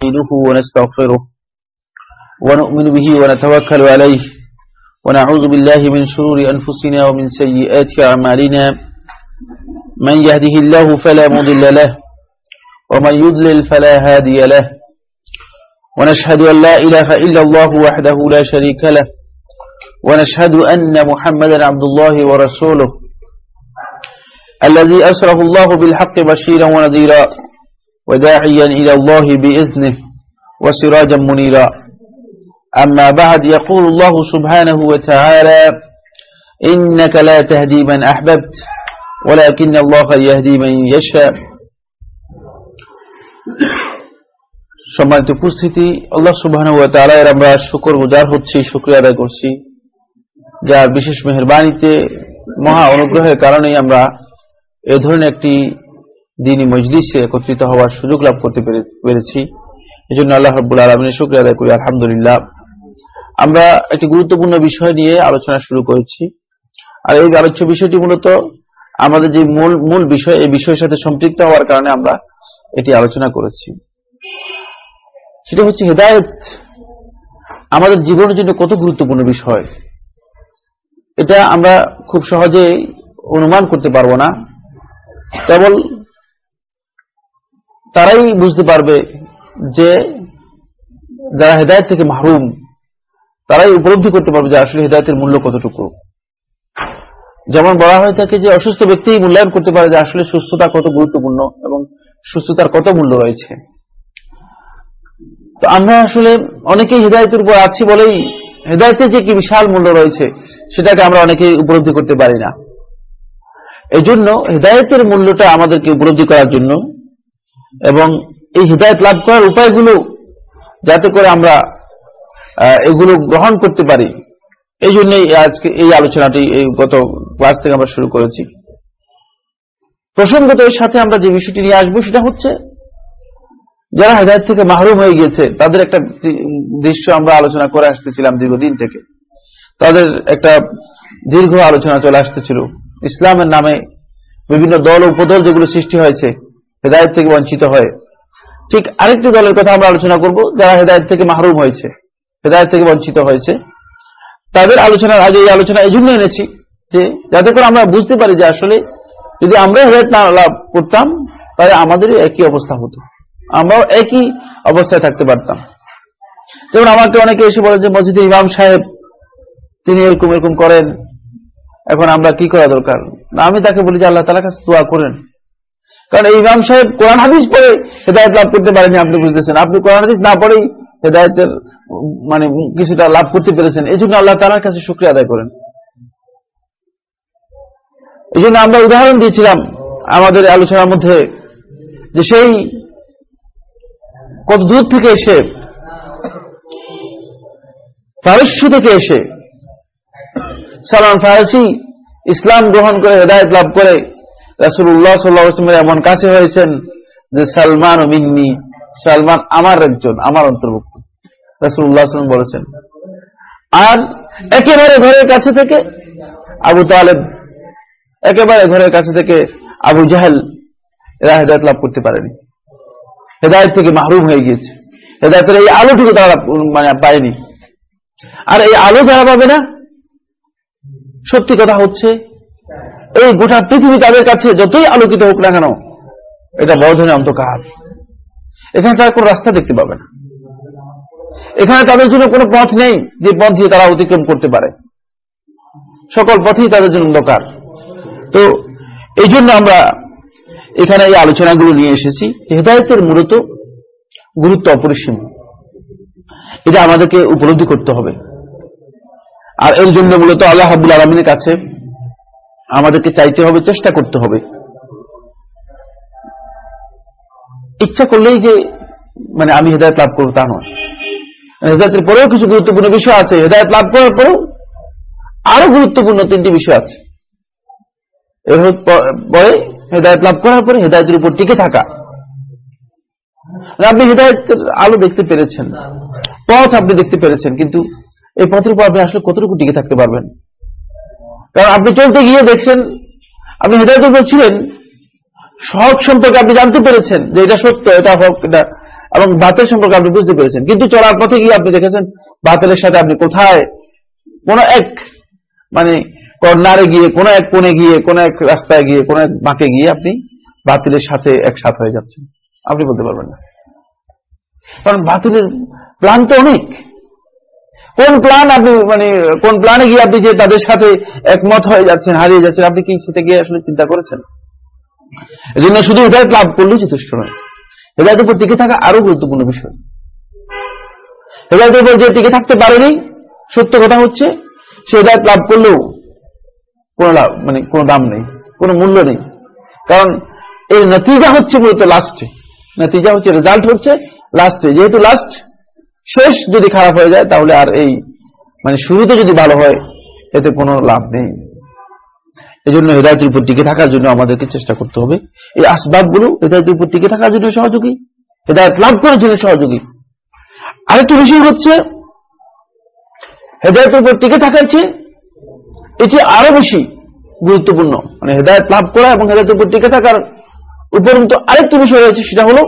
نستعينه ونستغفره ونؤمن به ونتوكل عليه ونعوذ بالله من شرور أنفسنا ومن سيئات أعمالنا من يهده الله فلا مضل له ومن يضلل فلا هادي له ونشهد أن لا إله إلا الله وحده لا شريك له ونشهد أن محمدا عبد الله ورسوله الذي أسره الله بالحق بشيرا ونذيرا وداعيا إلى الله بإذنه وسراجا منيرا أما بعد يقول الله سبحانه وتعالى إنك لا تهدي من أحببت ولكن الله يهدي من يشاء সম্মানিত উপস্থিতি আল্লাহ সুবাহ এর আমরা শুকর গুজার হচ্ছি শুক্রিয়া আদায় করছি যার বিশেষ মেহরবানিতে মহা অনুগ্রহের কারণেই আমরা এ ধরনের একটি দিনী মজলিসে একত্রিত হওয়ার সুযোগ লাভ করতে পেরেছি। এই জন্য আল্লাহ রব্বুল আলমিনের শুক্রিয়া আদায় করি, আলহামদুলিল্লাহ। আমরা একটি গুরুত্বপূর্ণ বিষয় নিয়ে আলোচনা শুরু করেছি। আর এই আলোচ্য বিষয়টি মূলত আমাদের যে মূল মূল বিষয়, এই বিষয়ের সাথে সম্পৃক্ত হওয়ার কারণে আমরা এটি আলোচনা করেছি। সেটা হচ্ছে হেদায়ত। আমাদের জীবনের জন্য কত গুরুত্বপূর্ণ বিষয়। এটা আমরা খুব সহজে অনুমান করতে পারব না। কেবল তারাই বুঝতে পারবে যে যারা হেদায়ত থেকে মাহরুম, তারাই উপলব্ধি করতে পারবে যে আসলে হেদায়তের মূল্য কতটুকু। যেমন বলা হয়ে থাকে যে অসুস্থ ব্যক্তি মূল্যায়ন করতে পারে যে আসলে সুস্থতা কত গুরুত্বপূর্ণ এবং সুস্থতার কত মূল্য রয়েছে। তো আমরা আসলে অনেকেই হৃদায়তের উপর আছি বলেই হৃদায়তের যে কি বিশাল মূল্য রয়েছে, সেটাকে আমরা অনেকেই উপলব্ধি করতে পারি না। এই জন্য হৃদায়তের মূল্যটা আমাদেরকে উপলব্ধি করার জন্য এবং এই হৃদায়ত লাভ করার উপায়গুলো যাতে করে আমরা এগুলো গ্রহণ করতে পারি। এই জন্যই আজকে এই আলোচনাটি, এই গত ক্লাস থেকে আমরা শুরু করেছি। প্রসঙ্গত এর সাথে আমরা যে বিষয়টি নিয়ে আসব সেটা হচ্ছে, যারা হেদায়ত থেকে মাহরুম হয়ে গিয়েছে, তাদের একটা দৃশ্য আমরা আলোচনা করে আসতেছিলাম দীর্ঘদিন থেকে। তাদের একটা দীর্ঘ আলোচনা চলে আসতেছিল। ইসলামের নামে বিভিন্ন দল উপদল যেগুলো সৃষ্টি হয়েছে হেদায়ত থেকে বঞ্চিত হয়। ঠিক আরেকটি দলের কথা আমরা আলোচনা করব, যারা হেদায়ত থেকে মাহরুম হয়েছে, হেদায়ত থেকে বঞ্চিত হয়েছে। তাদের আলোচনার আগে এই আলোচনা এই জন্য এনেছি যে, যাতে করে আমরা বুঝতে পারি যে আসলে যদি আমরা হেদায়ত না লাভ করতাম, তাহলে আমাদেরই একই অবস্থা হতো। আমরাও একই অবস্থায় থাকতে পারতাম। যেমন আমাকে অনেকে এসে বলে যে, মসজিদের ইমাম সাহেব, তিনি এরকম এরকম করেন, এখন আমরা কি করা দরকার? আমি তাকে বলি যে, আল্লাহ তালা কাছে দোয়া করেন। কারণ এই ইমাম সাহেব কোরআন হাদিস পড়ে হেদায়ত লাভ করতে পারেনি, আপনি বুঝতেছেন। আপনি কোরআন হাদিস না পড়েই হেদায়তের মানে কিছুটা লাভ করতে পেরেছেন। এই জন্য আল্লাহ তালার কাছে শুক্রিয়া আদায় করেন। এই জন্য আমরা উদাহরণ দিয়েছিলাম আমাদের আলোচনার মধ্যে যে সেই কত দূর থেকে এসে, পারস্য থেকে এসে সালমান ফারসি ইসলাম গ্রহণ করে হেদায়ত লাভ করে রাসুল্লাহ সাল্লাহামের এমন কাছে হয়েছেন যে, সালমান ও মিন্নি। সালমান আমার একজন, আমার অন্তর্ভুক্ত। রাসুল্লাহ বলেছেন, আর একেবারে ঘরের কাছে থেকে আবু তালেব, একেবারে ঘরের কাছে থেকে আবু জাহেল এরা হেদায়ত লাভ করতে পারেনি। হেদায়ত থেকে মাহরুম হয়ে গিয়েছে। হেদায়তের এই আলোটুকু তারা মানে পায়নি। আর এই আলো যারা পাবে না, সত্যি কথা হচ্ছে এই গোটা পৃথিবী তাদের কাছে যতই আলোকিত হোক না কেন, এটা বড় ধরনের অন্ধকার। এখানে তারা কোন রাস্তা দেখতে পাবে না। এখানে তাদের জন্য কোনো পথ নেই যে পথ দিয়ে তারা অতিক্রম করতে পারে। সকল পথেই তাদের জন্য অন্ধকার। তো এই জন্য আমরা এখানে এই আলোচনাগুলো নিয়ে এসেছি। হেদায়তের মূলত গুরুত্ব অপরিসীম। এটা আমাদেরকে উপলব্ধি করতে হবে। আর এর জন্য মূলত আল্লাহ হাবুল আলমিনের কাছে আমাদেরকে চাইতে হবে, চেষ্টা করতে হবে। ইচ্ছা করলেই যে মানে আমি হেদায়ত লাভ করব তা নয়। হেদায়তের পরেও কিছু গুরুত্বপূর্ণ বিষয় আছে। হেদায়ত লাভ করার পরেও আরও গুরুত্বপূর্ণ তিনটি বিষয় আছে। পরে হেদায়ত লাভ করার পরে হেদায়তের উপর টিকে থাকা। আপনি হেদায়তের আলো দেখতে পেরেছেন। পথ আপনি দেখতে পেরেছেন। কিন্তু এই পথের উপর আপনি আসলে কতটুকু টিকে থাকতে পারবেন? কারণ আপনি চলতে গিয়ে দেখছেন, আপনি হেদায়তের উপর ছিলেন। সহজ সম্পর্কে আপনি জানতে পেরেছেন যে এটা সত্য, এটা হক, এটা এবং বাতের সম্পর্কে আপনি বুঝতে পেরেছেন। কিন্তু চলার পথে গিয়ে আপনি দেখেছেন, বাতিলের সাথে আপনি কোথায়? কোন এক মানে কর্নারে গিয়ে, কোন এক কোণে গিয়ে, কোন এক রাস্তায় গিয়ে, কোন এক বাঁকে গিয়ে আপনি বাতিলের সাথে একসাথ হয়ে যাচ্ছেন। আপনি বলতে পারবেন না। কারণ বাতিলের প্ল্যান তো অনেক। কোন প্ল্যান আপনি মানে কোন প্ল্যানে গিয়ে আপনি যে তাদের সাথে একমত হয়ে যাচ্ছেন, হারিয়ে যাচ্ছেন, আপনি কি সেটা গিয়ে আসলে চিন্তা করেছেন? এই জন্য শুধু হৃদায়ত লাভ করলেও যথেষ্ট নয়। হৃদায়তের উপর টিকে থাকা আরও গুরুত্বপূর্ণ বিষয়। হৃদায়তের উপর যে টিকে থাকতে পারেনি, সত্য কথা হচ্ছে, সে হৃদায়ত লাভ করলেও কোনো লাভ মানে কোনো দাম নেই, কোনো মূল্য নেই। কারণ এর নতিজা হচ্ছে মূলত লাস্টে নতিজা হচ্ছে রেজাল্ট হচ্ছে লাস্টে যেহেতু লাস্ট শেষ যদি খারাপ হয়ে যায়, তাহলে আর এই মানে শুরুতে যদি ভালো হয়, এতে কোনো লাভ নেই। এই জন্য হৃদায়তের উপর টিকে থাকার জন্য আমাদেরকে চেষ্টা করতে হবে। এই আসবাবগুলো হৃদায়তের উপর টিকে থাকার জন্য সহযোগী, হৃদায়ত লাভ করার জন্য সহযোগী। আরেকটি বিষয় হচ্ছে, হেদায়তের উপর টিকে থাকার চেয়ে এটি আরও বেশি গুরুত্বপূর্ণ। মানে হেদায়ত লাভ করা এবং হেদায়তের উপর টিকে থাকার উপরন্ত আরেকটি বিষয় রয়েছে, সেটা হলো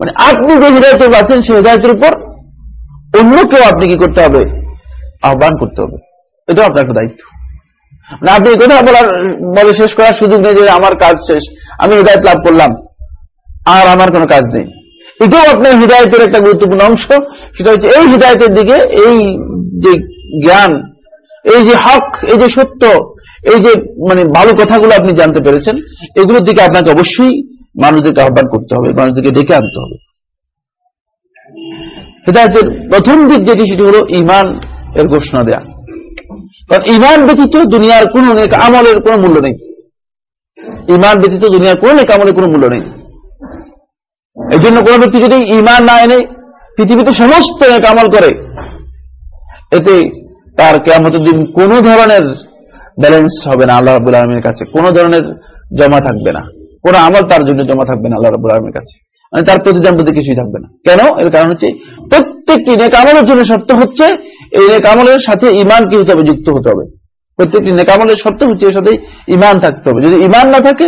মানে আপনি যে হৃদায়তের আছেন, সেই হৃদায়তের উপর অন্য কেউ আপনি কি করতে হবে? আহ্বান করতে হবে। এটাও আপনার একটা দায়িত্ব। মানে আপনি কথা বলার, বলে শেষ করার সুযোগ নেই যে আমার কাজ শেষ, আমি হৃদায়ত লাভ করলাম, আর আমার কোনো কাজ নেই। এটাও আপনার হৃদায়তের একটা গুরুত্বপূর্ণ অংশ। সেটা হচ্ছে এই হৃদায়তের দিকে এই যে জ্ঞান, এই যে হক, এই যে সত্য, এই যে মানে ভালো কথাগুলো আপনি জানতে পেরেছেন, এগুলোর দিকে আপনাকে অবশ্যই মানুষদেরকে আহ্বান করতে হবে, মানুষদেরকে ডেকে আনতে হবে। হৃদায়তের প্রথম দিক যেটি, সেটি হলো ইমান এর ঘোষণা দেয়া। কারণ ইমান ব্যতীত দুনিয়ার কোন আমলের কোনো মূল্য নেই। ইমান ব্যতীত দুনিয়ার কোন আমলের কোনো মূল্য নেই। এই জন্য কোন ব্যক্তি যদি ইমান না এনে পৃথিবীতে সমস্ত এক আমল করে, এতে তার কেমতের দিন কোন ধরনের ব্যালেন্স হবে না, আল্লাহ রাবুল আলমীর কাছে কোন ধরনের জমা থাকবে না। কোন আমল তার জন্য জমা থাকবে না আল্লাহ রাবুল আলমীর কাছে। মানে তার প্রতিদান প্রতি কিছুই থাকবে না। কেন? এর কারণ হচ্ছে প্রত্যেকটি নেক আমলের জন্য শর্ত হচ্ছে এই নেক আমলের সাথে ইমান কি হতে হবে? যুক্ত হতে হবে। প্রত্যেকটি নেক আমলের শর্ত হচ্ছে এর সাথে ইমান থাকতে হবে। যদি ইমান না থাকে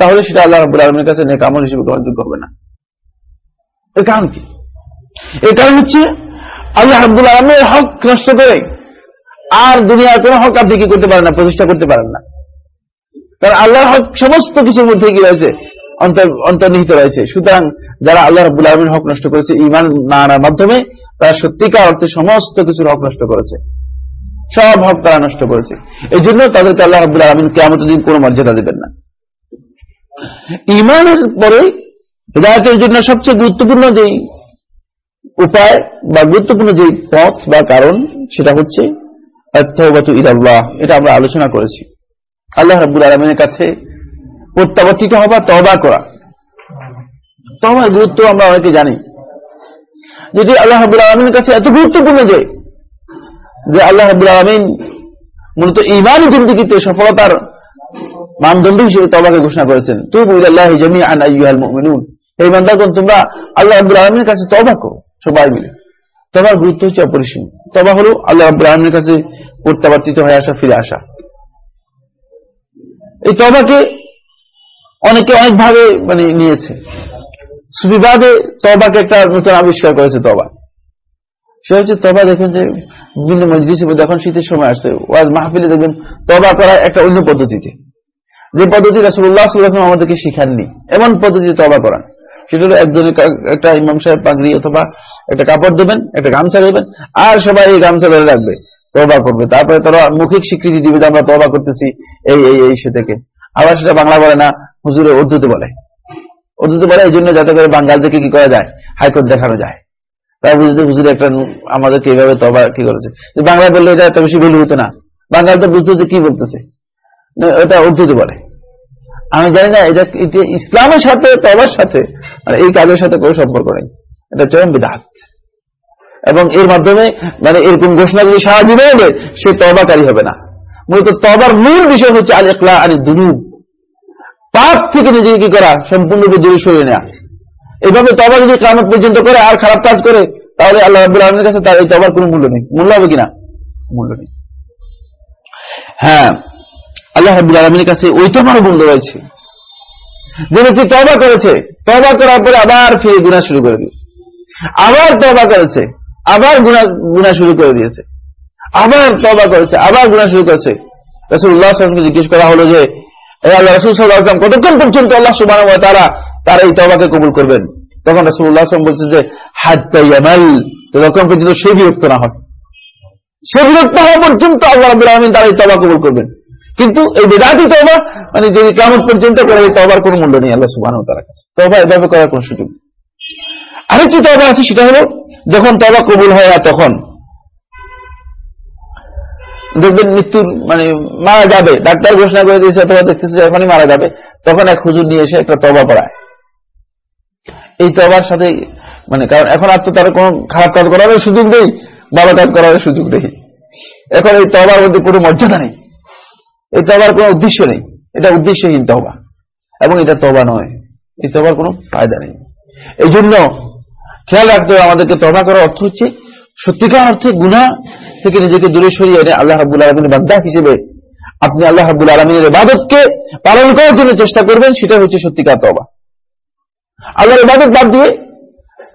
তাহলে সেটা আল্লাহ রাবুল আলমীর কাছে নেক আমল হিসেবে গ্রহণযোগ্য হবে না। এর কারণ কি? এর কারণ হচ্ছে আল্লাহ আব্দুল আলমের হক নষ্ট করে আর দুনিয়ার কোন হক আপনি কি করতে পারেন না, প্রতিষ্ঠা করতে পারেন না। কারণ আল্লাহর হক সমস্ত কিছুর মধ্যে কি রয়েছে অন্তর্নিহিত রয়েছে। সুতরাং যারা আল্লাহ রাবুল আলমীর হক নষ্ট করেছে ইমান না আনার মাধ্যমে তারা সত্যিকার অর্থে সমস্ত কিছুর হক নষ্ট করেছে। সব হক তারা নষ্ট করেছে। এই জন্য তাদেরকে আল্লাহ রাবুল আলমিন কেমন দিন কোন মর্যাদা দেবেন না। ইমানের পরে হৃদায়তের জন্য সবচেয়ে গুরুত্বপূর্ণ যেই উপায় বা গুরুত্বপূর্ণ যে পথ বা কারণ, সেটা হচ্ছে এটা আমরা আলোচনা করেছি। আল্লাহ রাবুল আলমিনের কাছে প্রত্যাবর্তিত হবা তবা করা। তবার গুরুত্ব আমরা অনেকে জানি। যদি আল্লাহ রাবুল আলমিনের কাছে এত গুরুত্বপূর্ণ যে যে আল্লাহ রাবুল আলমিন মূলত ইমানি জিন্দিগিতে সফলতার মানদণ্ড হিসেবে তবাকে ঘোষণা করেছেন তুই আল্লাহ জমি আন আইহাল এই তোমরা আল্লাহ আব্দুল আলমের কাছে তবা করো, সবাই মিলে। তবার গুরুত্ব হচ্ছে অপরিসীম। তবা হলো আল্লাহ আব্দুল আলমের কাছে প্রত্যাবর্তিত হয়ে আসা, ফিরে আসা। এই তবাকে অনেকে অনেকভাবে মানে নিয়েছে। সুবিবাদে তবাকে একটা নতুন আবিষ্কার করেছে তবা। সে হচ্ছে তবা দেখেন যে বিভিন্ন মজলিসে যখন শীতের সময় আসছে, ওয়াজ মাহফিলে দেখবেন তবা করা একটা অন্য পদ্ধতিতে। যে পদ্ধতি রাসুল্লাহ সাল্লাহ আমাদেরকে শিখাননি, এমন পদ্ধতিতে তবা করান। সেটা হলো একজনের একটা ইমাম সাহেব পাগড়ি অথবা একটা কাপড় দেবেন, একটা গামছা দেবেন, আর সবাই এই গামছা ধরে রাখবে। তবা করবে। তারপরে তারা মৌখিক স্বীকৃতি দিবে যে আমরা তবা করতেছি এই এই এই সে থেকে। আবার সেটা বাংলা বলে না, হুজুরে উর্দুতে বলে। উর্দুতে বলে এই জন্য যাতে করে বাঙ্গাল থেকে কি করা যায়? হাইকোর্ট দেখানো যায়। বুঝতে একটা আমাদেরকে এইভাবে তবা কি করেছে? বাংলা বললে এটা এত বেশি ভুল হতো না। বাঙ্গাল তো বুঝতে কি বলতেছে। ওটা উর্দুতে বলে। আমি জানি না, এটা ইসলামের সাথে তবার সাথে মানে এই কাজের সাথে কোনো সম্পর্ক নেই। এটা চরম বিধাত এবং এর মাধ্যমে মানে এরকম ঘোষণা যদি সারা জীবনে সে তবাকারী হবে না। মূলত তবার মূল বিষয় হচ্ছে আল একলা আলী দুরুদ পাপ থেকে নিজেকে কি করা? সম্পূর্ণরূপে দূরে সরিয়ে নেওয়া এভাবে তবা যদি কামত পর্যন্ত করে, আর খারাপ কাজ করে, তাহলে আল্লাহ আব্দুল আলমের কাছে তার এই তবার কোনো মূল্য নেই। মূল্য হবে কিনা? মূল্য নেই। হ্যাঁ আল্লাহ রাবুল আলমীর কাছে ওইটা আমারও বন্ধ রয়েছে। যে ব্যক্তি তবা করেছে তবা করার পরে আবার ফিরে গুণা শুরু করে দিয়েছে। আবার তবা করেছে। আবার গুণা গুণা শুরু করে দিয়েছে। আবার তবা করেছে, আবার গুণা শুরু করেছে। রসুল্লাহ আসলামকে জিজ্ঞেস করা হলো যে আল্লাহ রসুল সাল্লাহ আসলাম কতক্ষণ পর্যন্ত আল্লাহ সুবান তারা তারা এই তবাকে কবুল করবেন? তখন রসুল্লাহ আসলাম বলছে যে হাত তাইয়ামাল ততক্ষণ পর্যন্ত সে বিরক্ত না হয়। সে বিরক্ত হওয়া পর্যন্ত আল্লাহ রবুল আলমিন তারা এই তবা কবুল করবেন। কিন্তু এই বেদাতি তবা মানে যদি কেমন পর্যন্ত করে, এই তবার কোনো মূল্য নেই আল্লাহ সুবাহ তার কাছে। তবা এভাবে করার কোন সুযোগ নেই। আরেকটি তবা আছে, সেটা হলো যখন তবা কবুল হয় না তখন। দেখবেন মৃত্যুর মানে মারা যাবে, ডাক্তার ঘোষণা করে দিয়েছে, অথবা দেখতেছে এখনই মারা যাবে, তখন এক হুজুর নিয়ে এসে একটা তবা পড়ায়। এই তবার সাথে মানে কারণ এখন আর তো তার কোনো খারাপ কাজ করার সুযোগ নেই, ভালো কাজ করার সুযোগ নেই। এখন এই তবার মধ্যে কোনো মর্যাদা নেই। এই তবার কোনো উদ্দেশ্য নেই। এটা উদ্দেশ্যহীন তবা এবং এটা তবা নয়। এই তবার কোনো ফায়দা নেই। এই জন্য খেয়াল রাখতে হবে, আমাদেরকে তবা করার অর্থ হচ্ছে, সত্যিকার অর্থে গুণা থেকে নিজেকে দূরে সরিয়ে এনে আল্লাহ হাবুল আলমিনের বান্দা হিসেবে আপনি আল্লাহ হাবুল আলমিনের ইবাদতকে পালন করার জন্য চেষ্টা করবেন, সেটা হচ্ছে সত্যিকার তবা আল্লাহর ইবাদত বাদ দিয়ে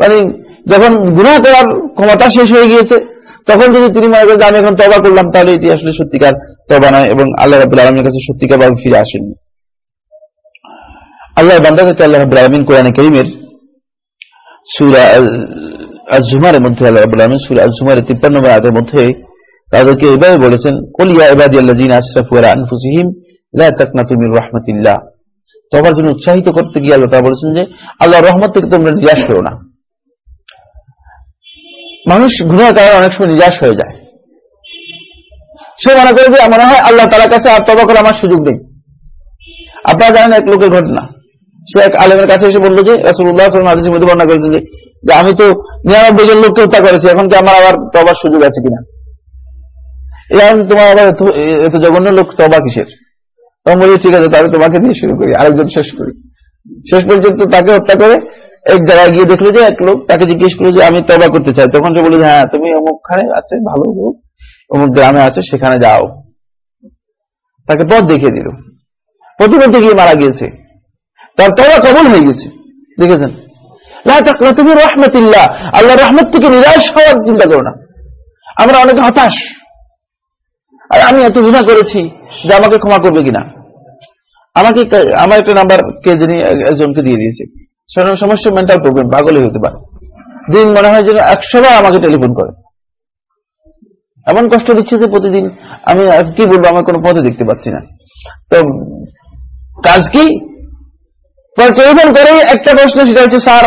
মানে যখন গুণা করার ক্ষমতা শেষ হয়ে গিয়েছে, তখন যদি তিনি মনে করেন আমি এখন তবা করলাম, তাহলে এটি আসলে সত্যিকার তবা নয় এবং আল্লাহ রাবুল আলমীর কাছে সত্যিকার ফিরে আসেননি। আল্লাহ বান্দাকে আল্লাহ রাবুল আলমিন কোরআনে করিমের সুরা মধ্যে আল্লাহ সুরা আজুমারের তিপ্পান্ন মধ্যে তাদেরকে এভাবে বলেছেন কলিয়া এবাদি আল্লাহ জিন আশরাফু আনফুসিহিম, লা তাকনাতু মির রাহমাতিল্লাহ। তবার জন্য উৎসাহিত করতে গিয়ে আল্লাহ বলেছেন যে আল্লাহ রহমত থেকে তোমরা নিরাশ করো না। মানুষ গুণের কারণে অনেক সময় নিরাশ হয়ে যায়। সে মনে করে যে মনে হয় আল্লাহ তালার কাছে আর তবা করে আমার সুযোগ নেই। আপনারা জানেন এক লোকের ঘটনা। সে এক আলেমের কাছে এসে বলল যে রাসুল্লাহ মধ্যে বর্ণনা করেছে যে আমি তো নিরানব্বই জন লোককে হত্যা করেছি, এখন কি আমার আবার তবার সুযোগ আছে কিনা? এখন তোমার আবার এত জঘন্য লোক তবা কিসের? তখন বলি, ঠিক আছে, তাহলে তোমাকে দিয়ে শুরু করি, আরেকজন শেষ করি। শেষ পর্যন্ত তাকে হত্যা করে এক জায়গায় গিয়ে দেখল যে, এক লোক তাকে জিজ্ঞেস করল যে, আমি তবা করতে চাই। তখন সে বলে যে হ্যাঁ তুমি অমুকখানে আছে, ভালো লোক, অমুক গ্রামে আছে, সেখানে যাও। তাকে পথ দেখিয়ে দিল। প্রতিপথে গিয়ে মারা গিয়েছে। তার তবা কবল হয়ে গেছে। দেখেছেন? তুমি রহমতিল্লাহ আল্লাহ রহমত থেকে নিরাশ হওয়ার চিন্তা করো না। আমরা অনেকে হতাশ। আর আমি এত গুণা করেছি যে আমাকে ক্ষমা করবে কিনা? আমাকে আমার একটা নাম্বার কে যিনি একজনকে দিয়ে দিয়েছে। সমস্যা মেন্টাল প্রবলেম পাগলই হতে পারে। দিন মনে হয় যেন একশো বার আমাকে টেলিফোন করে। এমন কষ্ট দিচ্ছে যে প্রতিদিন আমি কি বলব আমার কোনো পথে দেখতে পাচ্ছি না। তো কাজ কি? টেলিফোন করে একটা প্রশ্ন সেটা হচ্ছে স্যার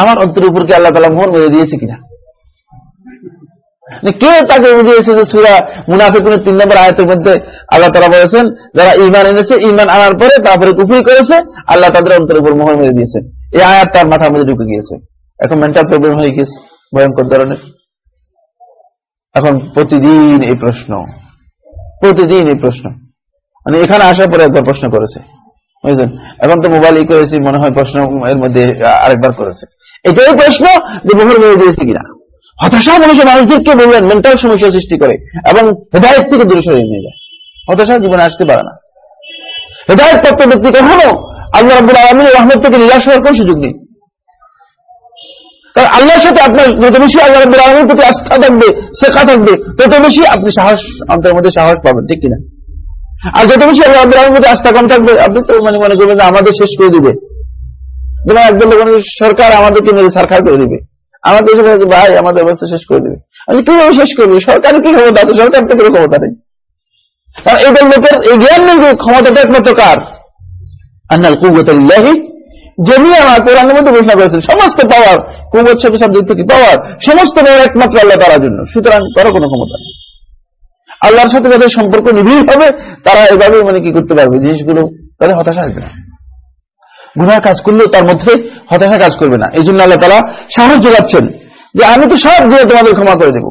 আমার অন্তর উপর কি আল্লাহ তালা মোহন মেরে দিয়েছে কিনা? কে তাকে বুঝিয়েছে যে সুরা মুনাফিকুনের তিন নম্বর আয়তের মধ্যে আল্লাহ তারা বলেছেন, যারা ইমান এনেছে ইমান আনার পরে তারপরে কুফুরি করেছে, আল্লাহ তাদের অন্তরের উপর মোহন মেরে দিয়েছেন। এই আয়াত তার মাথার মধ্যে ঢুকে গিয়েছে। এখন মেন্টাল প্রবলেম হয়ে গেছে ভয়ঙ্কর ধরনের। এখন প্রতিদিন এই প্রশ্ন, প্রতিদিন এই প্রশ্ন। মানে এখানে আসার পরে একবার প্রশ্ন করেছে। বুঝলেন? এখন তো মোবাইল ই করেছি, মনে হয় প্রশ্ন এর মধ্যে আরেকবার করেছে। এটাই প্রশ্ন যে মোহর মেরে দিয়েছে কিনা। হতাশা মানুষের, মানুষদেরকে বলবেন মেন্টাল সমস্যা সৃষ্টি করে এবং হেদায়ত থেকে দূরে সরিয়ে নিয়ে যায়। হতাশা জীবনে আসতে পারে না। হেদায়ত প্রাপ্ত ব্যক্তি কখনো আল্লাহ রাবুল আলমীর রহমত থেকে নিরাশ হওয়ার কোন সুযোগ নেই। কারণ আল্লাহর সাথে আপনার যত বেশি আল্লাহ রাবুল আলমীর প্রতি আস্থা থাকবে শেখা থাকবে, তত বেশি আপনি সাহস, অন্তরের মধ্যে সাহস পাবেন, ঠিক কিনা? আর যত বেশি আল্লাহ আলমীর প্রতি আস্থা কম থাকবে। আপনি তো মানে মনে করবেন যে আমাদের শেষ করে দিবে। যেমন একদম সরকার আমাদেরকে মেরে সারখার করে দিবে। আমাদের ভাই, আমাদের অবস্থা শেষ করে দেবে। আমি কীভাবে শেষ করব? সরকার কি ক্ষমতা আছে? সরকার তো কোনো ক্ষমতা নেই। কারণ এদের লোকের এই জ্ঞান নেই ক্ষমতাটা একমাত্র কার? আন্নাল কুবতাল্লাহি জমি আমার কোরআনের মধ্যে ঘোষণা করেছেন। সমস্ত পাওয়ার কুবত সাথে শব্দ কি? পাওয়ার সমস্ত পাওয়ার একমাত্র আল্লাহ তারার জন্য। সুতরাং কারও কোনো ক্ষমতা নেই। আল্লাহর সাথে যাদের সম্পর্ক নিবিড় হবে, তারা এভাবে মানে কি করতে পারবে? জিনিসগুলো তাদের হতাশা আসবে না। গুনার কাজ করলেও তার মধ্যে হতাশা কাজ করবে না। এই জন্য আল্লাহ তালা সাহস যোগাচ্ছেন যে আমি তো সবগুলো তোমাদের ক্ষমা করে দেব।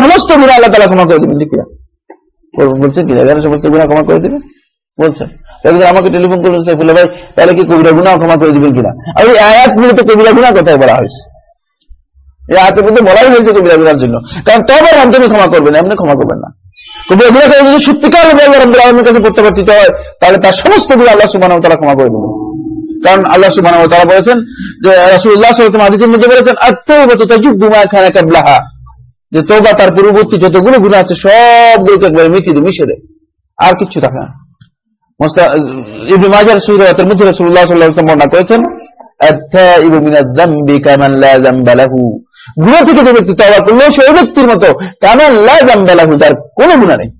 সমস্ত গুণা ক্ষমা করে দেবেন। ঠিক বলছেন কি? এখানে সমস্ত গুণা ক্ষমা করে দেবেন? বলছেন। আমাকে টেলিফোন করলেন সাইফুল্লাহ ভাই, তাহলে কি কবিরা গুণা ক্ষমা করে দিবেন কিনা? আর এই আয়াত কবিরা গুণা কথায় বলা হয়েছে? এই আয়াতের মধ্যে বলাই হয়েছে কবিরা গুণার জন্য। কারণ তবে মাধ্যমে ক্ষমা করবেন, এমনি ক্ষমা করবেন না। কিন্তু এগুলো যদি সত্যিকার রব্বুল আলমের কাছে প্রত্যাবর্তিত হয়, তাহলে তার সমস্তগুলো আল্লাহ সুবাহ তারা ক্ষমা করে দেবেন। কারণ আল্লাহ সুবাহ তারা বলেছেন যে রাসুল্লাহ সাল্লাম আদিসের মধ্যে বলেছেন তাজুদ্দুমা খানা কাবলাহা। যে তোবা তার পূর্ববর্তী যতগুলো গুণ আছে সবগুলোকে একবারে মিটিয়ে দেয় মিশে দেয় আর কিচ্ছু থাকে না। ইবনে মধ্যে রাসূলুল্লাহ সাল্লাল্লাহু বর্ণনা করেছেন গুনাহ থেকে যে ব্যক্তি তওবা করল সেই ব্যক্তির মতো কামান লাহু, যার কোনো গুনাহ নেই।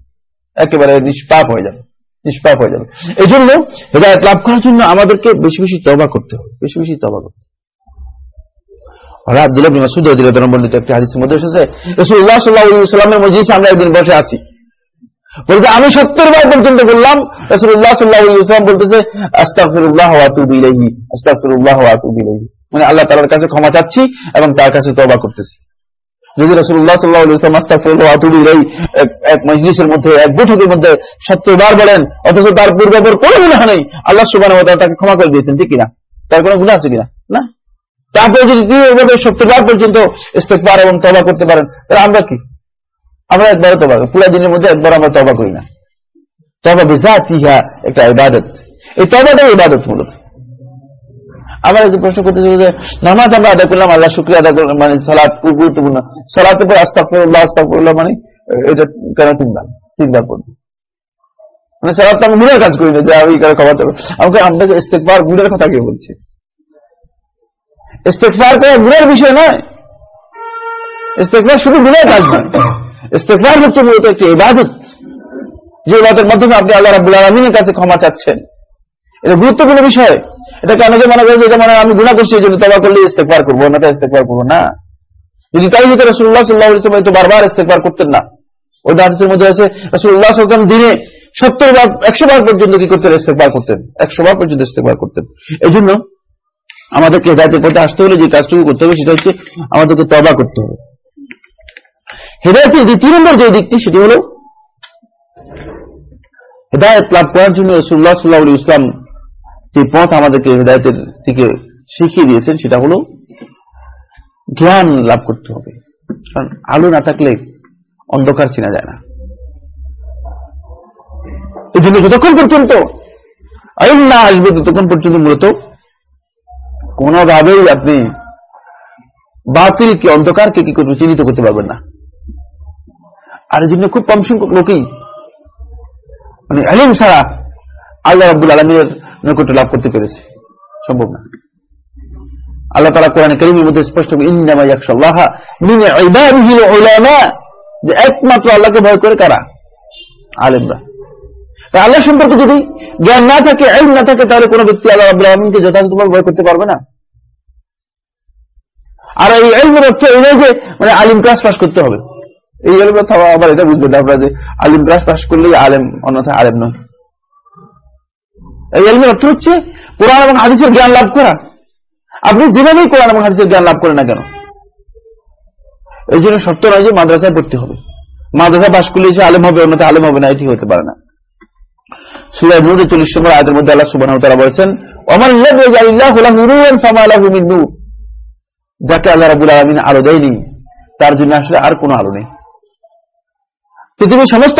একেবারে নিষ্পাপ হয়ে যাবে, নিষ্পাপ হয়ে যাবে। এই জন্য হেদায়ত লাভ করার জন্য আমাদেরকে বেশি বেশি তবা করতে হবে, বেশি বেশি তবা করতে আমি সত্তর বার পর্যন্ত বললাম, রাসূলুল্লাহ সাল্লাল্লাহু আলাইহি ওয়াসাল্লাম বলতেছে আস্তাগফিরুল্লাহ ওয়া আতুবু ইলাইহি। মানে আল্লাহ তাআলার কাছে ক্ষমা চাচ্ছি এবং তার কাছে তওবা করতেছি। যদি ওয়া আতুবু ইলাইহি, এক মজলিসের মধ্যে, এক বৈঠকের মধ্যে সত্তর বার বলেন, অথচ তার পূর্বপর কোনো গুনাহ নেই। আল্লাহ তাআলা তাকে ক্ষমা করে দিয়েছেন, ঠিক কিনা? তার কোনো গুনাহ আছে কিনা? না? তারপরে যদি তিনি সত্তর পর্যন্ত ইস্তেগফার এবং তওবা করতে পারেন, তাহলে আমরা কি? আমরা একবারও তবা পুরা দিনের মধ্যে একবার আমরা তবা করি না। তবা বিজাত ইহা একটা ইবাদত। এই তবাটাই ইবাদত মূলত আমরা একটু প্রশ্ন করতে চাই যে নামাজ আমরা আদায় করলাম, আল্লাহ শুক্রিয়া আদায় করলাম মানে সালাদ গুরুত্বপূর্ণ। সালাতের পর আস্তাফুল্লাহ আস্তাফুল্লাহ মানে এটা কেন তিনবার? তিনবার পড়বে। মানে সালাদ তো আমি কাজ করি না, যে আমি এখানে ক্ষমা চাবো। আমাকে আপনাকে ইস্তেকবার কথা বলছে? ইস্তেকবার করা বিষয় নয়। ইস্তেকবার শুধু কাজ নয়। ইস্তেফার হচ্ছে মূলত একটি ইবাদত। যে মাধ্যমে আপনি আল্লাহ রাবুল আলমিনের কাছে ক্ষমা চাচ্ছেন। এটা গুরুত্বপূর্ণ বিষয়। এটাকে অনেকে মনে করে যে মানে আমি গুণা করছি, এই জন্য তবা করলে ইস্তেফার করব না ইস্তেফার করব না। যদি তাই হতো রসুল্লাহ সাল্লাহ ইসলাম তো বারবার ইস্তেফার করতেন না। ওই হাদিসের মধ্যে আছে রসুল্লাহ সাল্লাম দিনে সত্তর বার, একশো বার পর্যন্ত কি করতেন? ইস্তেফার করতেন। একশো বার পর্যন্ত ইস্তেফার করতেন। এই জন্য আমাদেরকে হেদায়তের পথে আসতে হলে যে কাজটুকু করতে হবে, সেটা হচ্ছে আমাদেরকে তবা করতে হবে। হেদায়তের দ্বিতীয় নম্বর যে দিকটি, সেটি হল হেদায়ত লাভ করার জন্য রসুল্লাহ সাল্লাহ ইসলাম যে পথ আমাদেরকে হেদায়তের থেকে শিখিয়ে দিয়েছেন, সেটা হল জ্ঞান লাভ করতে হবে। কারণ আলো না থাকলে অন্ধকার চেনা যায় না। এই জন্য যতক্ষণ পর্যন্ত আইন না আসবে, ততক্ষণ পর্যন্ত মূলত কোনোভাবেই আপনি বাতিলকে, অন্ধকারকে কি করবে চিহ্নিত করতে পারবেন না। আর এই জন্য খুব কম সংখ্যক লোকেই মানে আলিম ছাড়া আল্লাহ আব্দুল আলমীর নৈকট্য লাভ করতে পেরেছে। সম্ভব না। আল্লাহ তালা কোরআন করিমের মধ্যে স্পষ্ট যে একমাত্র আল্লাহকে ভয় করে কারা? আলেমরা। আল্লাহ সম্পর্কে যদি জ্ঞান না থাকে আইন না থাকে, তাহলে কোনো ব্যক্তি আল্লাহ আব্দুল যথাযথভাবে ভয় করতে পারবে না। আর এই আইনের অর্থ এই নয় যে মানে আলিম ক্লাস পাস করতে হবে। এই এলমের আবার এটা বুঝবেন আপনারা যে আলিম ক্লাস পাস করলেই আলেম, অন্যথায় আলেম নয়। এই এলমের অর্থ হচ্ছে কোরআন এবং হাদিসের জ্ঞান লাভ করা। আপনি যেভাবেই কোরআন এবং হাদিসের জ্ঞান লাভ করেন না কেন, এই জন্য সত্য নয় যে মাদ্রাসায় পড়তে হবে। মাদ্রাসা পাশ করলে যে আলেম হবে, অন্যথায় আলেম হবে না, এটি হতে পারে না। যাকে আল্লাহ তার জন্য আসলে আর কোনো আলো নেই। সমস্ত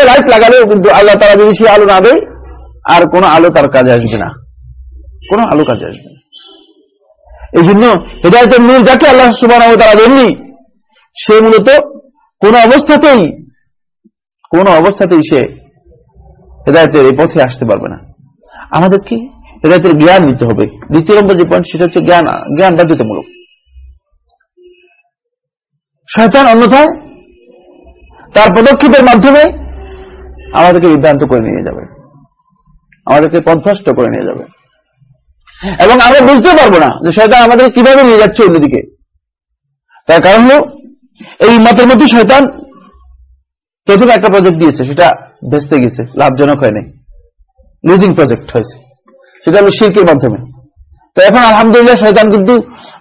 আল্লাহ তারা যদি সে আলো না দেয় আর কোনো আলো তার কাজে আসবে না। কোনো আলো কাজে আসবে না। এই জন্য হেদায়তের নূর যাকে আল্লাহ সুবাহ তারা দেননি, সে মূলত কোন অবস্থাতেই কোন অবস্থাতেই সে হেদায়তের এই পথে আসতে পারবে না। আমাদেরকে হেদায়তের জ্ঞান নিতে হবে। দ্বিতীয় নম্বর যে পয়েন্ট সেটা হচ্ছে জ্ঞান জ্ঞান বাধ্যতামূলক। শয়তান অন্যথায় তার পদক্ষেপের মাধ্যমে আমাদেরকে বিভ্রান্ত করে নিয়ে যাবে। আমাদেরকে পথভ্রষ্ট করে নিয়ে যাবে। এবং আমরা বুঝতে পারব না যে শয়তান আমাদের কীভাবে নিয়ে যাচ্ছে অন্যদিকে। তার কারণ হল, এই মতের মধ্যে শয়তান প্রথমে একটা প্রজেক্ট দিয়েছে, সেটা ভেস্তে গেছে, লাভজনক হয়নি। লুজিং প্রজেক্ট হয়েছে। সেটা হলো শিল্পের মাধ্যমে। তো এখন আলহামদুলিল্লাহ শয়তান কিন্তু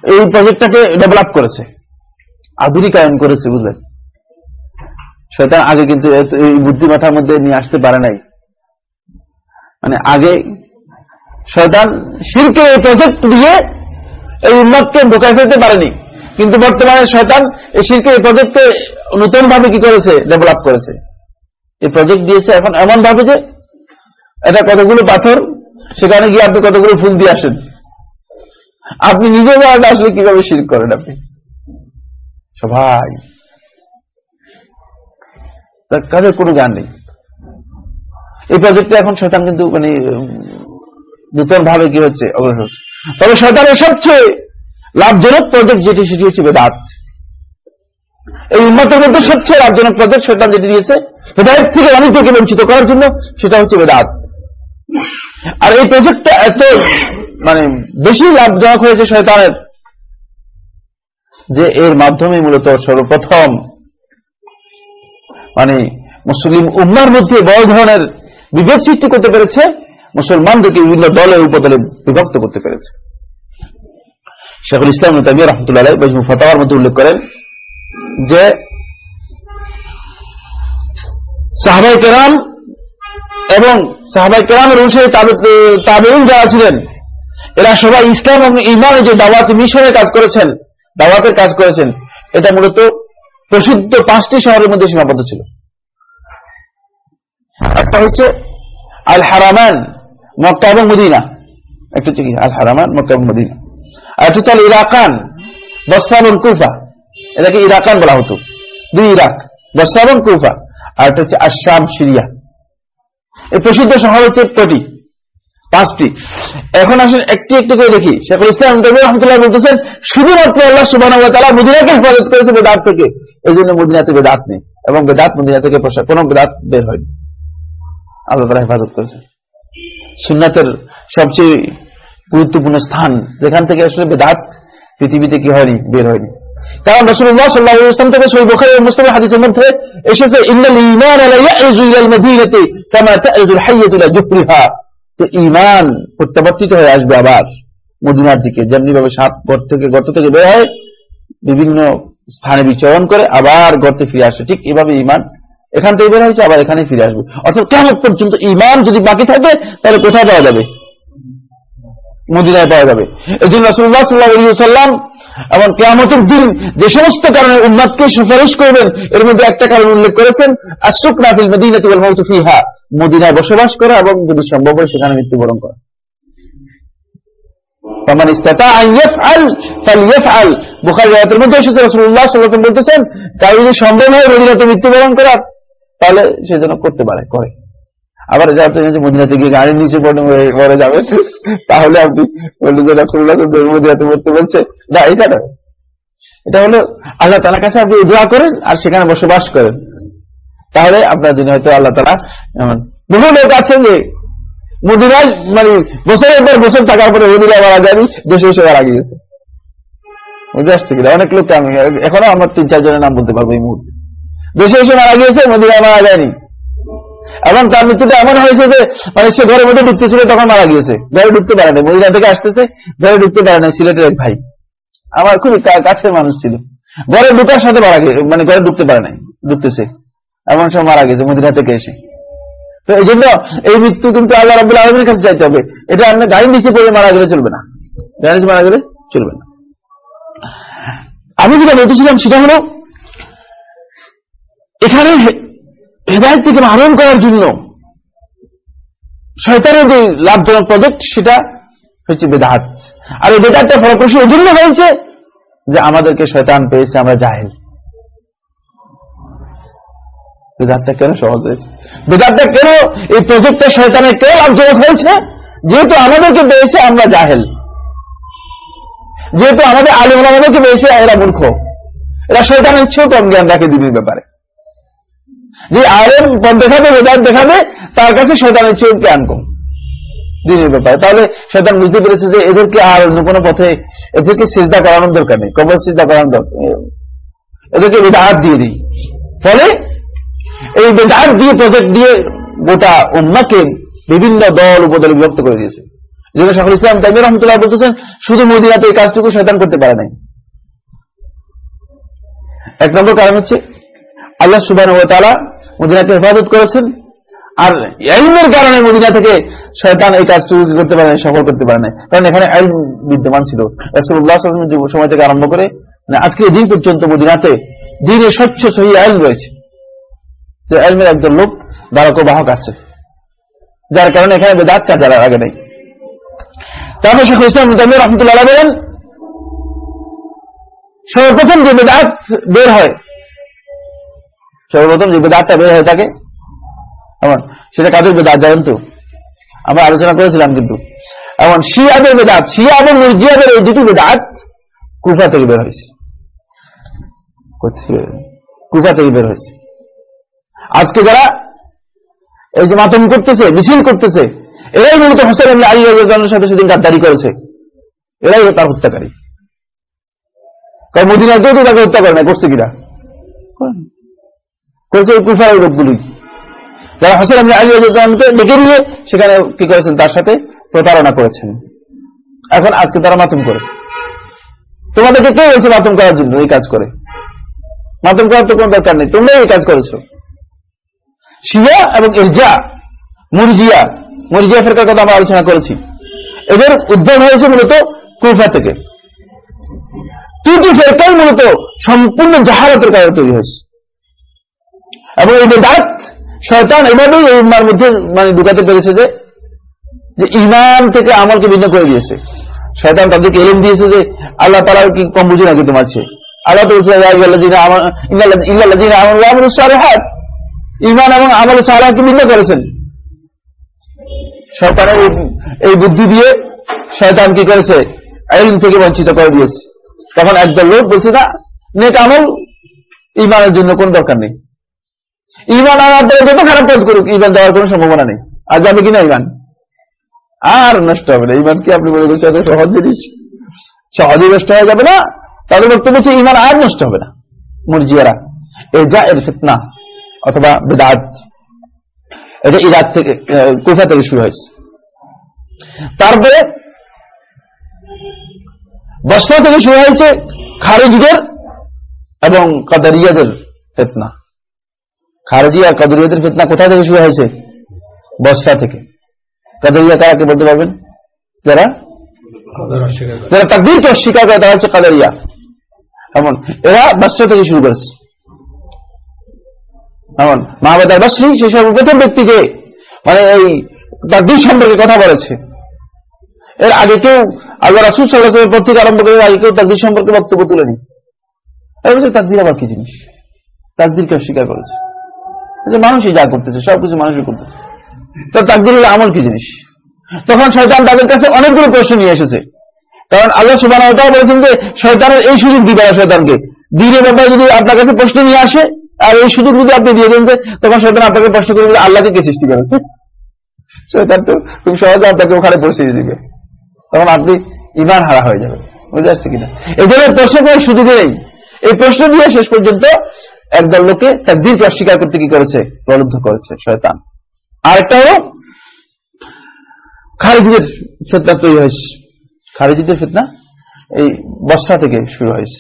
এই প্রজেক্টটাকে ডেভেলপ করেছে। আধুনিকায়ন করেছে, বুঝলেন? শয়তান আগে কিন্তু এই বুদ্ধিমাথার মধ্যে নিয়ে আসতে পারে নাই। মানে আগে শয়তান শিরকে এই প্রজেক্ট দিয়ে এই উন্মতকে ঢোকায় ফেলতে পারেনি। কিন্তু বর্তমানে শয়তান এই শিরকে এই প্রজেক্টে নতুন ভাবে কি করেছে? ডেভেলপ করেছে। এই প্রজেক্ট দিয়েছে এখন এমন ভাবে যে এটা কতগুলো পাথর, সেখানে গিয়ে আপনি কতগুলো ফুল দিয়ে আসেন। আপনি নিজে আসলে কীভাবে শির করেন আপনি। সবাই। তার কাজের কোনো জ্ঞান নেই। এই প্রজেক্টে এখন শয়তান কিন্তু মানে নূতন ভাবে কি হচ্ছে, অগ্রসর হচ্ছে। তবে শয়তানের সবচেয়ে লাভজনক প্রজেক্ট যেটি, সেটি হচ্ছে বেদাত। এই উন্মতের মধ্যে সবচেয়ে লাভজনক প্রজেক্ট শয়তান যেটি দিয়েছে বেদায়ত থেকে অনেককে বঞ্চিত করার জন্য সেটা হচ্ছে বেদাত। আর এই প্রজেক্টটা এত মানে বেশি লাভজনক হয়েছে শয়তানের, যে এর মাধ্যমে মূলত সর্বপ্রথম মানে মুসলিম উম্মার মধ্যে বড় ধরনের বিভেদ সৃষ্টি করতে পেরেছে মুসলমানদেরকে বিভিন্ন দলে উপদলে বিভক্ত করতে পেরেছে। শেখুল ইসলাম তামিয়া রহমতুল্লাহ বজমু মধ্যে উল্লেখ করেন যে সাহাবাই কেরাম এবং সাহাবাই কেরামের অনুসারে তাবেউন যারা ছিলেন, এরা সবাই ইসলাম এবং ইমানে যে দাওয়াত মিশনে কাজ করেছেন, দাওয়াতের কাজ করেছেন, এটা মূলত প্রসিদ্ধ পাঁচটি শহরের মধ্যে সীমাবদ্ধ ছিল। একটা হচ্ছে আল হারামান মক্কা এবং মদিনা। একটা হচ্ছে আল হারামান মক্কা এবং মদিনা। আর একটা হচ্ছে আল ইরাকান বসা এবং কুফা। এটাকে ইরাকান বলা হতো। দুই ইরাক বসা এবং কুফা। আর একটা হচ্ছে আসাম সিরিয়া। এই প্রসিদ্ধ শহর হচ্ছে কটি, পাঁচটি। এখন আসেন একটি একটি করে দেখি। শেখুল ইসলাম রহমতুল্লাহ বলতেছেন, শুধুমাত্র আল্লাহ সুবাহ তারা মদিনাকে হেফাজত করেছে বেদাত থেকে। এই জন্য মদিনাতে বেদাত নেই এবং বেদাত মদিনা থেকে কোন বেদাত বের হয়নি। আল্লাহ তারা হেফাজত করেছে সুন্নাতের সবচেয়ে গুরুত্বপূর্ণ স্থান যেখান থেকে আসলে বেদাত পৃথিবীতে কি হয়নি, বের হয়নি। কারণ রসুল্লাহ সাল্লাহ ইসলাম থেকে সই বোখারি মুসলিম হাদিসের মধ্যে এসেছে তো ঈমান প্রত্যাবর্তিত হয়ে আসবে আবার মদিনার দিকে যেমনি ভাবে সাপ গর্ত থেকে গর্ত থেকে বের হয়, বিভিন্ন স্থানে বিচরণ করে আবার গর্তে ফিরে আসে। ঠিক এভাবে ঈমান এখান থেকে বের হয়েছে আবার এখানে ফিরে আসবে অর্থাৎ কেমন পর্যন্ত ঈমান যদি বাকি থাকে তাহলে কোথায় পাওয়া যাবে মদিনায় পাওয়া যাবে এই জন্য রসুল্লাহ সাল্লাহ সাল্লাম এবং কেয়ামতের দিন যে সমস্ত কারণে উন্মাদকে সুপারিশ করবেন এর মধ্যে একটা কারণ উল্লেখ করেছেন আশুক নাফিল মদিনা তিবল মৌতুফিহা মদিনায় বসবাস করা এবং যদি সম্ভব হয় সেখানে মৃত্যুবরণ করা فمن استطاع ان يفعل فليفعل বুখারী রায়াতের মধ্যে এসেছে রাসূলুল্লাহ সাল্লাল্লাহু আলাইহি ওয়াসাল্লাম বলতেছেন কারো যদি সম্ভব হয় মদিনাতে মৃত্যুবরণ করা তাহলে সে যেন করতে পারে, করে। আবার যা তো মদিনাতে গিয়ে গাড়ির নিচে পড়ে যাবে। তাহলে আপনি মদিনাতে মরতে বলছে। না, এটা নয়। এটা হলো আল্লাহ তালার কাছে আপনি দোয়া করেন আর সেখানে বসবাস করেন। তাহলে আপনার জন্য হয়তো আল্লাহ তালা এমন। বহু লোক আছেন যে মদিনায় মানে বছরের পর বছর থাকার পরে মদিনা মারা যায়নি, দেশে এসে মারা গিয়েছে। বুঝে আসছে কিনা? অনেক লোককে আমি এখনও আমার তিন চারজনের নাম বলতে পারব এই মুহূর্তে। দেশে এসে মারা গিয়েছে, মদিনায় মারা যায়নি। এবং তার মৃত্যুটা এমন হয়েছে যে মানে সে ঘরের মধ্যে ঢুকতে ছিল, তখন মারা গিয়েছে। ঘরে ঢুকতে পারে না মদিনা থেকে আসতেছে, ঘরে ঢুকতে পারে না সিলেটের এক ভাই। আমার খুবই কাছের মানুষ ছিল। ঘরে ঢুকার সাথে মারা গেছে মানে ঘরে ঢুকতে পারে নাই ঢুকতেছে এমন সময় মারা গেছে মদিনা থেকে এসে। তো এই জন্য এই মৃত্যু কিন্তু আল্লাহ রাবুল আলমের কাছে চাইতে হবে। এটা আপনার গাড়ির নিচে পড়ে মারা গেলে চলবে না। নিচে মারা গেলে চলবে না। আমি যেটা বলতেছিলাম সেটা হলো এখানে হেদায়ত থেকে আহরণ করার জন্য শয়তানের যে লাভজনক প্রজেক্ট, সেটা হচ্ছে বেদাত। আর এই বেদাতটা ফলপ্রসূ ওই জন্য হয়েছে যে আমাদেরকে শয়তান পেয়েছে, আমরা জাহেল। বেদাতটা কেন সহজ হয়েছে? বেদাতটা কেন এই প্রজেক্টটা শয়তানের কেন লাভজনক হয়েছে? যেহেতু আমাদেরকে পেয়েছে, আমরা জাহেল। যেহেতু আমাদের আলিম আমাদেরকে পেয়েছে, এরা মূর্খ। এরা শয়তানের চেয়েও কম জ্ঞান রাখে দিনের ব্যাপারে। যে আলেম পথ দেখাবে, বেদাত দেখাবে, তার কাছে শয়তানের চেয়েও জ্ঞান কম দিনের ব্যাপারে। তাহলে শয়তান বুঝতে পেরেছে যে এদেরকে আর অন্য কোনো পথে এদেরকে চিন্তা করানোর দরকার নেই, কবর চিন্তা করানোর দরকার এদেরকে বেদাহাত দিয়ে দিই। ফলে এই বেদাহাত দিয়ে প্রজেক্ট দিয়ে গোটা উম্মাকে বিভিন্ন দল, উপদলে বিভক্ত করে দিয়েছে। যেন শাহুল ইসলাম তাইমি রহমতুল্লাহ বলতেছেন, শুধু মদিনাতে এই কাজটুকু শয়তান করতে পারে নাই। এক নম্বর কারণ হচ্ছে, আল্লাহ সুবান ও তালা মদিনাকে হেফাজত করেছেন। আর আইনের কারণে মদিনা থেকে শয়তান এই কাজটুকু করতে পারে সফল করতে পারে না কারণ এখানে আইন বিদ্যমান ছিল। সময় থেকে আরম্ভ করে মানে আজকে দিন পর্যন্ত মদিনাতে দিনের স্বচ্ছ সহি আইন রয়েছে। যে আইনের একজন লোক ধারক বাহক আছে। যার কারণে এখানে বেদাত কাজে লাগে নেই। তারপর শেখ ইসলাম তামির রহমতুল্লাহ বলেন, সর্বপ্রথম যে বেদাত বের হয় সর্বপ্রথম যে বেদাতটা বের হয়ে থাকে এমন, সেটা কাদের বেদাত জানেন তো আমরা আলোচনা করেছিলাম কিন্তু। এমন, শিয়াদের বেদাত শিয়া এবং মুরজিয়াদের এই দুটি বেদাত কুফা থেকে বের হয়েছে। কুফা থেকে বের হয়েছে। আজকে যারা এই যে মাতম করতেছে, মিছিল করতেছে, এরাই মূলত হোসেন আলী সাথে সেদিন গাদ্দারি করেছে। এরাই তার হত্যাকারী। কারণ মদিনাতেও তো তাকে হত্যা করে না করছে কিনা? করেছে ওই কুফার ওই লোকগুলি। যারা হোসেন এমনি আলী রাজকে ডেকে নিয়ে সেখানে কি করেছেন? তার সাথে প্রতারণা করেছেন। এখন আজকে তারা মাতম করে। তোমাদেরকে কে বলছে মাতম করার জন্য এই কাজ করে? মাতম করার তো কোনো দরকার নেই। তোমরাই এই কাজ করেছ। শিয়া এবং ইরজা, মুরজিয়া মুরজিয়া ফেরকার কথা আমরা আলোচনা করেছি। এদের উদ্ভব হয়েছে মূলত কুফা থেকে। তিনটি ফেরকাই মূলত সম্পূর্ণ জাহারাতের কারণে তৈরি হয়েছে। এবং এই বেদাত শয়তান এভাবেই এই উম্মার মধ্যে মানে ঢুকাতে পেরেছে যে যে ইমান থেকে আমলকে ভিন্ন করে দিয়েছে। শয়তান তাদেরকে এলেন দিয়েছে যে, আল্লাহ তালা কি কম বুঝে নাকি তোমার চেয়ে? আল্লাহ তো হাত ইমান এবং আমল সালাহকে ভিন্ন করেছেন। শয়তানের এই বুদ্ধি দিয়ে শয়তান কি করেছে? আইন থেকে বঞ্চিত করে দিয়েছে। তখন একদল লোক বলছে, না, নেক আমল ইমানের জন্য কোন দরকার নেই। ইমান আমার দ্বারা যত খারাপ কাজ করুক, ইমান দেওয়ার কোন সম্ভাবনা নেই। আর যাবে কিনা ইমান? আর নষ্ট হবে না। ইমান কি আপনি বলে বলছেন সহজ জিনিস? সহজে নষ্ট হয়ে যাবে না। তাদের বক্তব্য হচ্ছে, ইমান আর নষ্ট হবে না। মুরজিয়ারা, এ যা এর ফিতনা অথবা বেদাত এটা ইরাক থেকে কোথা থেকে শুরু হয়েছে। তারপরে বস্ত্র থেকে শুরু হয়েছে খারেজিদের এবং কাদারিয়াদের ফেতনা। খারেজি আর কাদরিয়াদের ফেতনা কোথা থেকে শুরু হয়েছে? বস্ত্রা থেকে। কাদারিয়া কারাকে বলতে পারবেন? যারা? যারা তাকদিরকে অস্বীকার করে, তারা হচ্ছে কাদারিয়া। এমন, এরা বস্ত্র থেকে শুরু করেছে। এমন মাহবাদার বাসরি সে সর্বপ্রথম ব্যক্তি যে মানে এই তাকদির সম্পর্কে কথা বলেছে। এর আগে কেউ, আল্লাহ রাসুল সাল্লাহের পর থেকে আরম্ভ করে আগে কেউ তাকদির সম্পর্কে বক্তব্য তুলেনি। তাকদির আবার কি জিনিস? তাকদিরকে অস্বীকার করেছে? মানুষই যা করতেছে, সবকিছু মানুষই করতেছে। তো তাকদির আমল কি জিনিস? তখন শয়তান তাদের কাছে অনেকগুলো প্রশ্ন নিয়ে এসেছে। কারণ আল্লাহ সুবাহ বলেছেন যে, শয়তানের এই সুযোগ দিবে শয়তানকে। দিনের ব্যাপারে যদি আপনার কাছে প্রশ্ন নিয়ে আসে, আর এই সুযোগ যদি আপনি দিয়ে দেন যে, তখন শয়তান আপনাকে প্রশ্ন করে আল্লাহকে কে সৃষ্টি করেছে? শয়তান তো খুব সহজে আপনাকে ওখানে পৌঁছে দিবে। তখন আপনি ইমান হারা হয়ে যাবে বুঝতে পারছি কিনা? এই ধরনের প্রশ্ন করার সুযোগ নেই। এই প্রশ্ন দিয়ে শেষ পর্যন্ত একদল লোকে তার দীর্ঘ অস্বীকার করতে কি করেছে? প্রলুব্ধ করেছে, শয়তান। আর একটা হল, খারিজিদের ফেতনা তৈরি হয়েছে। খারিজিদের ফেতনা? এই বস্তা থেকে শুরু হয়েছে।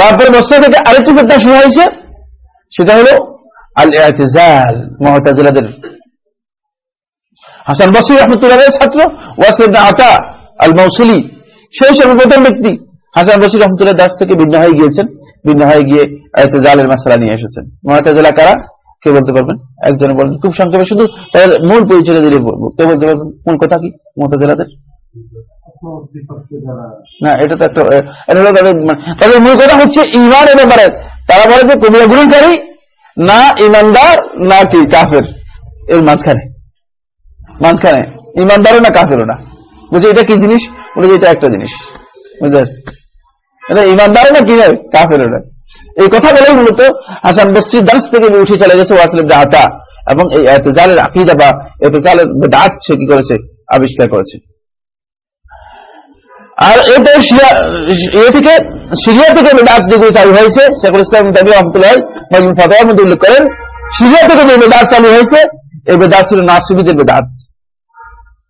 তারপরে বস্তা থেকে আরেকটি ফেতনা শুরু হয়েছে, সেটা হল আল এতেজাল মহতাজিলাদের হাসান বসির রহমতুল্লাহ ছাত্র ওয়াসিদ আতা আল মৌসুলি সেই সর্বপ্রথম ব্যক্তি হাসান বসির রহমতুল্লাহ দাস থেকে ভিন্ন হয়ে গিয়েছেন। ভিন্ন হয়ে গিয়ে জালের মশলা নিয়ে এসেছেন। মহাতাজলা কারা? কে বলতে পারবেন? একজনে বলবেন খুব সংক্ষেপে, শুধু তাদের মূল পরিচয় দিলে বলব কে বলতে পারবেন? মূল কথা কি মহাতাজলাদের না, এটা তো একটা তাদের মূল কথা হচ্ছে ইমানের ব্যাপারে। তারা বলে যে কবিরা গুণকারী না ইমানদার না কি, কাফের। এর মাঝখানে। মাঝখানে। ইমানদারও না কাফেরও না। বুঝে এটা কি জিনিস? বলে যে, এটা একটা জিনিস। বুঝতে পারছি? এটা ইমানদারও না কি নয় কাফেরও এই কথা বলেই মূলত হাসান বস্রি দাস থেকে উঠে চলে গেছে ওয়াসলের দাহাতা এবং এই এতজালের আকিদা বা এতজালের দাঁত সে কি করেছে? আবিষ্কার করেছে। আর এটা এ থেকে, সিরিয়া থেকে বেদাত যেগুলো চালু হয়েছে, শেখুল ইসলাম দাবি রহমতুল্লাহ মজুম মধ্যে উল্লেখ করেন, সিরিয়া থেকে যে বেদাত চালু হয়েছে, এই বেদাত ছিল নাসিবিদের বেদাত।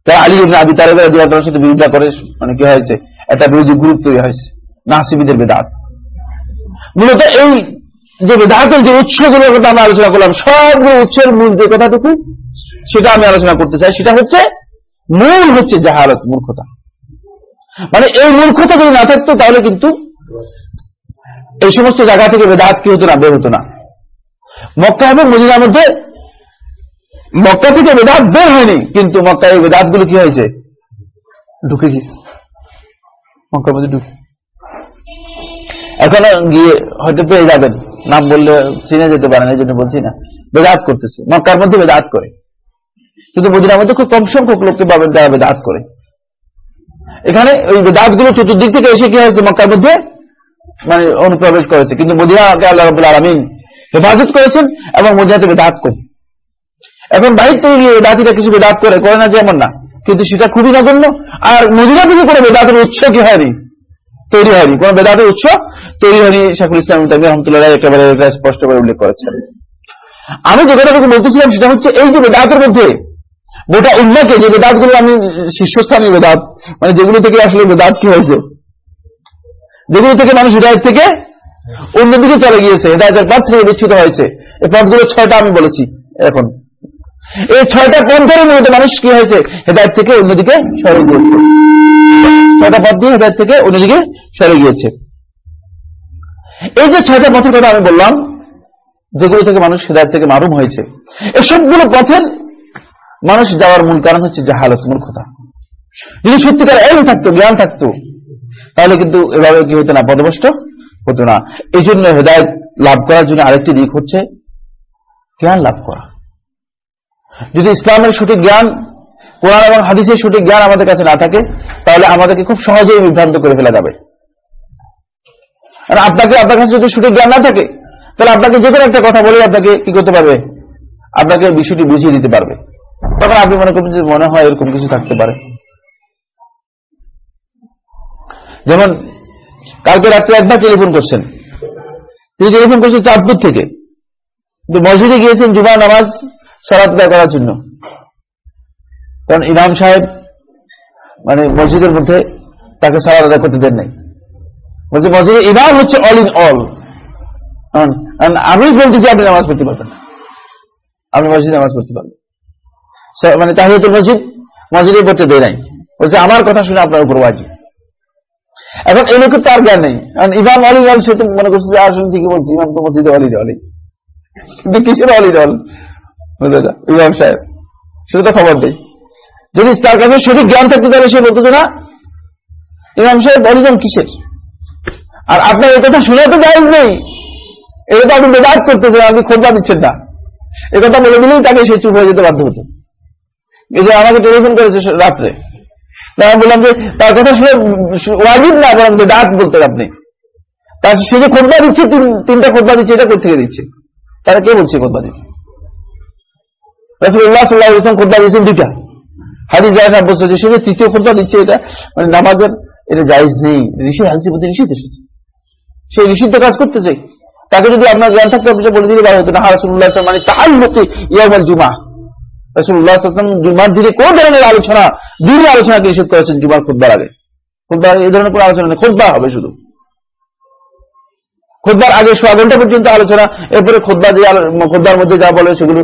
তারা আলী আবি তালেবের সাথে বিরোধিতা করে মানে কি হয়েছে? একটা বিরোধী গ্রুপ তৈরি হয়েছে। নাসিবিদের বেদাত। মূলত এই যে বেদাতের যে উৎসগুলোর কথা আমরা আলোচনা করলাম সবগুলো উৎসের মূল যে কথাটুকু, সেটা আমি আলোচনা করতে চাই। সেটা হচ্ছে, মূল হচ্ছে জাহালত, মূর্খতা। মানে এই মূর্খতা যদি না থাকতো, তাহলে কিন্তু এই সমস্ত জায়গা থেকে বেদাত কি হতো না, বের হতো না। মক্কা এবং মদিনার মধ্যে, মক্কা থেকে বেদাত বের হয়নি, কিন্তু মক্কা এই বেদাতগুলো কি হয়েছে? ঢুকে গেছে মক্কার মধ্যে ঢুকে এখন গিয়ে হয়তো পেয়ে যাবেন। নাম বললে চিনে যেতে পারেন, এই জন্য বলছি না। বেদাত করতেছে। মক্কার মধ্যে বেদাত করে। কিন্তু মদিনার মধ্যে খুব কম সংখ্যক লোককে পাবেন যারা বেদাত করে। এখানে ওই বেদাতগুলো চতুর্দিক থেকে এসে কি হয়েছে? মক্কার মধ্যে মানে অনুপ্রবেশ করেছে। কিন্তু মদিনাকে আল্লাহ রবুল আলমিন হেফাজত করেছেন এবং মদিনাতে বেদাত করে এখন বাইর থেকে গিয়ে বেদাতিরা কিছু বেদাত করে করে না যেমন না। কিন্তু সেটা খুবই নগণ্য। আর মদিনা থেকে কোনো বেদাতের উৎস কি হয়নি? তৈরি হয়নি। কোন বেদাতের উৎস তৈরি হয়নি শেখুল ইসলাম তামি রহমতুল্লাহ একেবারে স্পষ্ট করে উল্লেখ করেছেন। আমি যে কথাটুকু বলতেছিলাম সেটা হচ্ছে এই যে বেদাতের মধ্যে গোটা উন্মাকে যে বেদাতগুলো আমি শীর্ষস্থানীয় বেদাত মানে যেগুলো থেকে আসলে বেদাত কি হয়েছে? যেগুলো থেকে মানুষ হৃদয়ের থেকে অন্যদিকে চলে গিয়েছে হৃদয়ের পথ থেকে বিচ্ছিত হয়েছে। এই পথগুলো ছয়টা আমি বলেছি এখন। এই ছয়টা পন্থের মধ্যে মানুষ কি হয়েছে? হেদায়ত থেকে অন্যদিকে সরে গিয়েছে। ছয়টা পথ দিয়ে হেদায়ত থেকে অন্যদিকে সরে গিয়েছে। এই যে ছয়টা পথের কথা আমি বললাম, যেগুলো থেকে মানুষ হেদায়ত থেকে মারুম হয়েছে, এই সবগুলো পথের মানুষ যাওয়ার মূল কারণ হচ্ছে জাহালত মূর্খতা। যদি সত্যিকার এল থাকতো, জ্ঞান থাকতো, তাহলে কিন্তু এভাবে কি হতো না পদভষ্ট হতো না। এই জন্য হেদায়ত লাভ করার জন্য আরেকটি দিক হচ্ছে জ্ঞান লাভ করা। যদি ইসলামের সঠিক জ্ঞান কোরআন এবং হাদিসের সঠিক জ্ঞান আমাদের কাছে না থাকে, তাহলে আমাদেরকে খুব সহজেই বিভ্রান্ত করে ফেলা যাবে। আর আপনাকে, আপনার কাছে যদি সঠিক জ্ঞান না থাকে, তাহলে আপনাকে যে কোনো একটা কথা বলে আপনাকে কি করতে পারবে? আপনাকে বিষয়টি বুঝিয়ে দিতে পারবে। তখন আপনি মনে করবেন যে মনে হয় এরকম কিছু থাকতে পারে। যেমন, কালকে রাত্রে একবার টেলিফোন করছেন। তিনি টেলিফোন করছেন চাঁদপুর থেকে। মসজিদে গিয়েছেন জুমা নামাজ সরাত করার জন্য। কারণ ইমাম সাহেব মানে মসজিদের মধ্যে তাকে সালাদ আদায় করতে দেন নাই। বলছে, মসজিদে ইমাম হচ্ছে অল ইন অল আমি বলতে চাই, আপনি নামাজ পড়তে পারবেন আপনি মসজিদে নামাজ পড়তে পারবেন মানে তাহিয়াতুল মসজিদ মসজিদে পড়তে দেয় নাই। বলছে, আমার কথা শুনে আপনার উপর ওয়াজি এখন এই লোকের তার জ্ঞান নেই। কারণ ইমাম অলি অল সে তো মনে করছে যে আসলে ঠিকই বলছি? ইমাম তো মসজিদে অলি অলি কিন্তু কিসের অলি অল ইমাম সাহেব সেটা তো খবর নেই। যদি তার কাছে সঠিক জ্ঞান থাকতে তাহলে সে বলতো না, ইমাম সাহেব অলিজন কিসের? আর আপনার এই কথা শুনে তো জায়জ নেই। এটা তো আপনি বেদাত করতেছেন, আপনি খোঁজা দিচ্ছেন না। এ কথা বলে দিলেই তাকে সে চুপ হয়ে যেতে বাধ্য হতো। এই যে আমাকে টেলিফোন করেছে রাত্রে। আমি বললাম যে, তার কথা শুনে ওয়াজিব না, বরং বেদাত বলতেন আপনি। তার সে যে খোঁজা দিচ্ছে তিনটা খোঁজা দিচ্ছে, এটা কোথেকে দিচ্ছে? তারা কে বলছে খোঁজা দিচ্ছে খোদ্া দিয়েছেন দুইটা। হাদিস যারা সাব্যস্ত হচ্ছে সে তৃতীয় খোদ্া দিচ্ছে এটা। মানে নামাজের এটা জায়জ নেই। ঋষি হাদিসের প্রতি নিষেধ এসেছে। সে নিষিদ্ধ কাজ করতে চাই তাকে যদি আপনার জ্ঞান থাকতে, আপনি বলে দিলে ভালো হতো। না রাসুল্লাহ মানে তার মতে ইয়ামাল জুমা জুমার দিনে কোন ধরনের আলোচনা দিনের আলোচনাকে নিষেধ করেছেন জুমার খোদ্বার আগে? খোদ্বার, এই ধরনের কোন আলোচনা নেই। খোদ্া হবে শুধু। খোদ্বার আগে সোয়া ঘণ্টা পর্যন্ত আলোচনা, এরপরে খোদ্া যে খোদ্বার মধ্যে যা বলে সেগুলো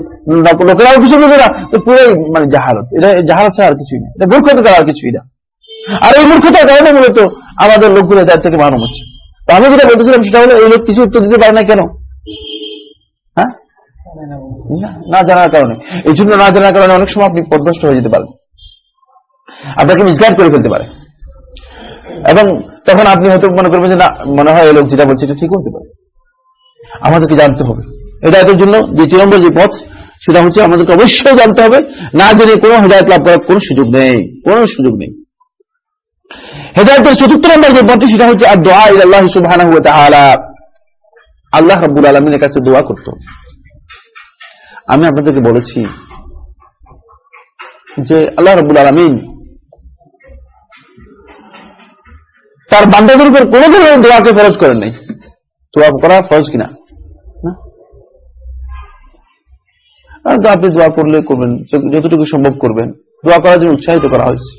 লোকেরাও কিছু বোঝে না। তো পুরোই মানে জাহারত। এটা জাহারত আর কিছুই না। এটা মূর্খতা ছাড়া আর কিছুই না। আর এই মূর্খতার কারণে মূলত আমাদের লোকগুলো তার থেকে মানব হচ্ছে। তো আমি যেটা বলতেছিলাম সেটা হলো, এই লোক কিছু উত্তর দিতে পারে না কেন? হ্যাঁ? না জানার কারণে। এই জন্য না জানার কারণে অনেক সময় আপনি পদভ্রষ্ট হয়ে যেতে পারেন। আপনাকে মিসগাইড করে ফেলতে পারে। এবং তখন আপনি হয়তো মনে করবেন যে, না, মনে হয় এই লোক যেটা বলছে এটা ঠিক হতে পারে। আমাদেরকে জানতে হবে। এটা এটার জন্য দ্বিতীয় নম্বর যে পথ, সেটা হচ্ছে আমাদেরকে অবশ্যই জানতে হবে। না জেনে কোনো হেদায়ত লাভ করার কোনো সুযোগ নেই। কোনো সুযোগ নেই। হেদায়তের চতুর্থ নম্বর যে পথটি, সেটা হচ্ছে আর দোয়া আল্লাহ সুবাহ আল্লাহ রব্বুল আলমিনের কাছে দোয়া করত। আমি আপনাদেরকে বলেছি যে, আল্লাহ রব্বুল আলমিন তার বান্দাদের উপর কোনো ধরনের দোয়াকে ফরজ করেন নাই। দোয়া করা ফরজ কিনা? আপনি দোয়া করলে করবেন, যতটুকু সম্ভব করবেন। দোয়া করার জন্য উৎসাহিত করা হয়েছে।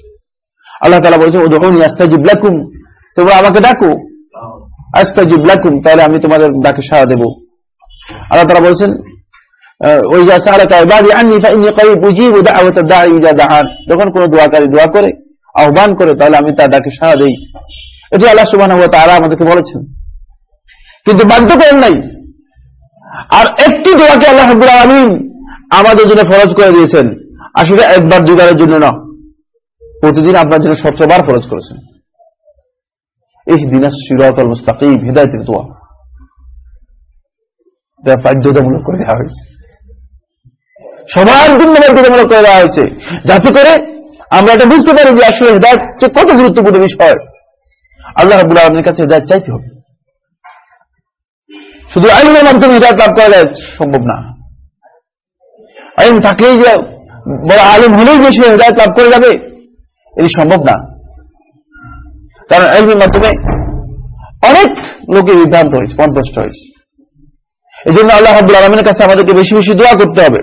আল্লাহ তালা বলেছেন ও যখন আস্তা জিবলাকুম তোমরা আমাকে ডাকো। আস্তা জিবলাকুম তাহলে আমি তোমাদের ডাকে সাড়া দেব। আল্লাহ তালা বলছেন ওই যা দাআন যখন কোন দোয়াকারী দোয়া করে, আহ্বান করে, তাহলে আমি তার ডাকে সাড়া দেই। এটি আল্লাহ ওয়া আমাদেরকে বলেছেন। কিন্তু বাধ্য করেন নাই। আর একটি দোয়াকে আল্লাহ হাবুল আলমিন আমাদের জন্য ফরজ করে দিয়েছেন। আর সেটা একবার দুবারের জন্য না। প্রতিদিন আপনার জন্য সতেরোবার ফরজ করেছেন। এই দিনাস দোয়া। বাধ্যতামূলক করে দেওয়া হয়েছে। সবার জন্য বাধ্যতামূলক করে দেওয়া হয়েছে। যাতে করে আমরা এটা বুঝতে পারি যে আসলে হৃদায়ত কত গুরুত্বপূর্ণ বিষয়। আল্লাহ রাবুল আলমের কাছে হৃদায়ত চাইতে হবে। শুধু আইনের মাধ্যমে হৃদায়ত লাভ করা যায়, সম্ভব না। আইন থাকলেই যে বড় আলিম হলেই যে সে হৃদায়ত লাভ করে যাবে, এটি সম্ভব না। কারণ আইনের মাধ্যমে অনেক লোকে বিভ্রান্ত হয়েছে পন্থষ্ট হয়েছে। এই জন্য আল্লাহ হাবুল আলমের কাছে আমাদেরকে বেশি বেশি দোয়া করতে হবে।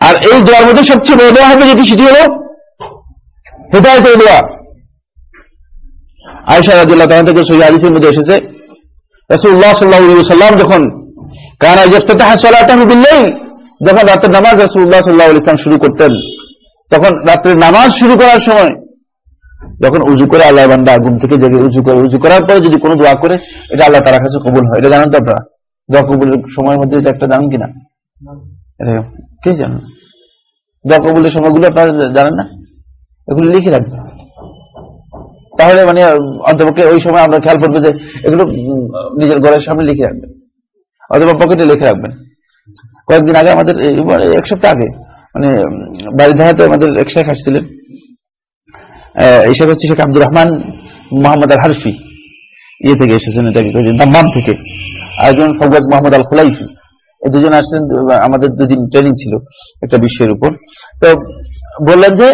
আর এই দোয়ার মধ্যে সবচেয়ে বড় দোয়া হবে যেটি, সেটি হল হেদায়তের দোয়া। আয়সা রাজুল্লাহ তখন থেকে সহি আদিসের মধ্যে এসেছে রসুল্লাহ সাল্লাহ সাল্লাম যখন কানা ইফতাহ সালাতাহু বিল্লাইল, যখন রাতের নামাজ রসুল্লাহ সাল্লাহ ইসলাম শুরু করতেন, তখন রাত্রের নামাজ শুরু করার সময়, যখন উজু করে আল্লাহ বান্দা ঘুম থেকে জেগে উজু করে, উজু করার পরে যদি কোনো দোয়া করে, এটা আল্লাহ তার কাছে কবুল হয়। এটা জানেন তো আপনারা? দোয়া কবুলের সময়ের মধ্যে এটা একটা জানেন কিনা? কে জানেন? দোয়া কবুলের সময়গুলো আপনারা জানেন না? এগুলো লিখে রাখবেন। তাহলে মানে অন্তপক্ষে ওই সময় আমরা খেয়াল করব যে এগুলো নিজের ঘরের সামনে লিখে রাখবেন। অথবা পকেটে লিখে রাখবেন। কয়েকদিন আগে আমাদের এক সপ্তাহ আগে মানে বাড়ি ধারাতে আমাদের এক শেখ আসছিলেন। এই শেখ হচ্ছে Sheikh Abdur Rahman Mohammad Al Harfi ইয়ে থেকে এসেছেন এটাকে দাম্বাম থেকে। আরেকজন ফৌবাজ মোহাম্মদ আল খোলাইফি এই দুজন আসছেন, আমাদের দুদিন ট্রেনিং ছিল একটা বিষয়ের উপর। তো বললেন যে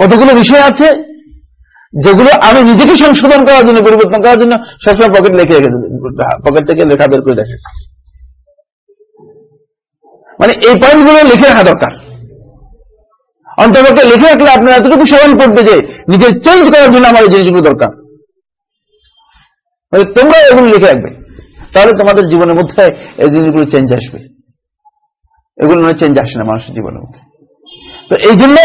কতগুলো বিষয় আছে যেগুলো আমি নিজেকে সংশোধন করার জন্য, পরিবর্তন করার জন্য সবসময় পকেট লিখে রেখে পকেট থেকে লেখা বের করে রেখেছে মানে এই পয়েন্টগুলো লিখে রাখা দরকার। অন্তর্ভুক্ত লিখে রাখলে আপনার এতটুকু সবাই পড়বে যে নিজের চেঞ্জ করার জন্য আমার এই জিনিসগুলো দরকার। তোমরা এগুলো লিখে রাখবে। তাহলে তোমাদের জীবনের মধ্যে এই জিনিসগুলো চেঞ্জ আসবে। এগুলো চেঞ্জ আসে না মানুষের জীবনের মধ্যে। তো এই জন্য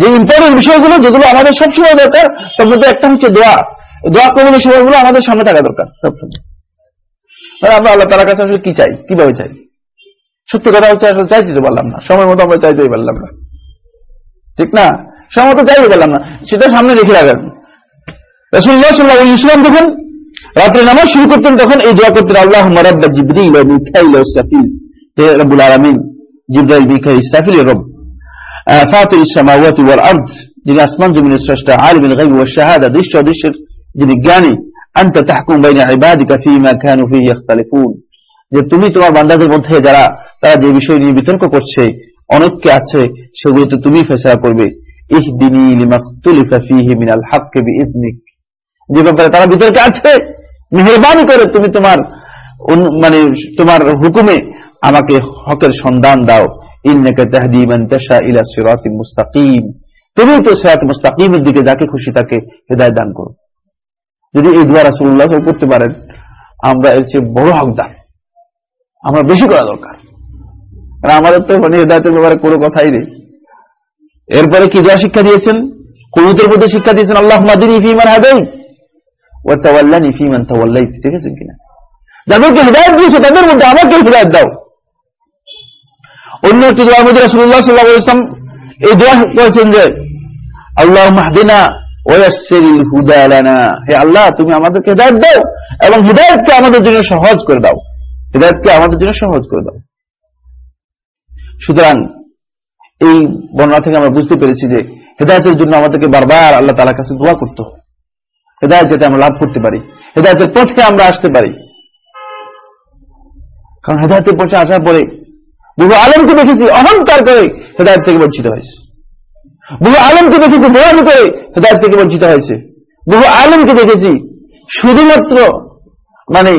যে ইম্পর্টেন্ট বিষয়গুলো যেগুলো আমাদের সবসময় দরকার, তার মধ্যে একটা হচ্ছে দোয়া। দোয়া কবলের সময়গুলো আমাদের সামনে থাকা দরকার, সবসময়। আমরা আল্লাহ তালার কাছে আসলে কি চাই? কীভাবে চাই? সত্যি কথা হচ্ছে আসলে চাইতে তো পারলাম না। সময় মতো আমরা চাইতেই পারলাম না। ঠিক না? সময় মতো চাইতে পারলাম না। সেটা সামনে রেখে রাখেন। ইসলাম দেখুন রাত্রে নামাজ শুরু করতেন, তখন এই দোয়া করতেন আল্লাহ মরাব্বা জিবরিল মিখাইল সাফিল। হে রব্বুল আলমিন, জিব্রাইল মিখাইল ইসরাফিল রব। ফাতির ইসলামাওয়াতি ওয়াল আর্দ, যিনি আসমান জমিনের স্রষ্টা আলমিন গাইব ওয়া শাহাদা, দৃশ্য অদৃশ্যের যিনি জ্ঞানী, আন্ত তাহকুম বাইনা ইবাদিকা ফিমা কানু ফিহি ইখতালিফুন। যে তুমি তোমার বান্দাদের মধ্যে যারা তারা যে বিষয় নিয়ে বিতর্ক করছে অনেককে আছে সেগুলোতে তুমি ফেসলা করবে। ইহদিনি লিমাখতুলিফা ফিহি মিনাল হাক্কি বিইজনিক যে ব্যাপারে তারা বিতর্কে আছে, মেহরবানি করে তুমি তোমার মানে তোমার হুকুমে আমাকে হকের সন্ধান দাও। ইন্নাকা তাহদি মান তাশা ইলা সিরাতিন মুস্তাকিম তুমি তো সিরাত মুস্তাকিমের দিকে যাকে খুশি তাকে হেদায়েত দান করো যদি এই দোয়া রাসূলুল্লাহ করতে পারেন আমরা এর চেয়ে বড় হকদার আমরা বেশি করা দরকার কারণ আমাদের তো মানে হেদায়তের ব্যাপারে কোনো কথাই নেই এরপরে কি দোয়া শিক্ষা দিয়েছেন কুনুতের মধ্যে শিক্ষা দিয়েছেন আল্লাহ মাদিনী ফিমান হাদাই ও তাওয়াল্লানি ফিমান তাওয়াল্লাই দেখেছেন কিনা যাদেরকে হৃদায়ত দিয়েছে তাদের মধ্যে আমাকে হৃদায়ত দাও অন্য একটি দোয়ার মধ্যে রাসূলুল্লাহ সাল্লাল্লাহু আলাইহি ওয়াসাল্লাম এই দোয়া করেছেন যে আল্লাহ মাহদিনা আল্লাহ, তুমি আমাদেরকে হেদায়েত দাও এবং হেদায়েতকে আমাদের জন্য সহজ করে দাও। হেদায়েতকে আমাদের জন্য সহজ করে দাও। সুতরাং এই বর্ণনা থেকে আমরা বুঝতে পেরেছি যে, হেদায়তের জন্য আমাদেরকে বারবার আল্লাহ তালার কাছে দোয়া করতে হবে। হেদায়ত যাতে আমরা লাভ করতে পারি, হেদায়তের পথে আমরা আসতে পারি। কারণ হেদায়তের পথে আসার পরে বহু আলমকে দেখেছি, অহংকার করে হেদায়ত থেকে বঞ্চিত হয়েছে। বহু আলমকে দেখেছি বয়ান করে হেদায়ত থেকে বঞ্চিত হয়েছে। বহু আলমকে দেখেছি, শুধুমাত্র মানে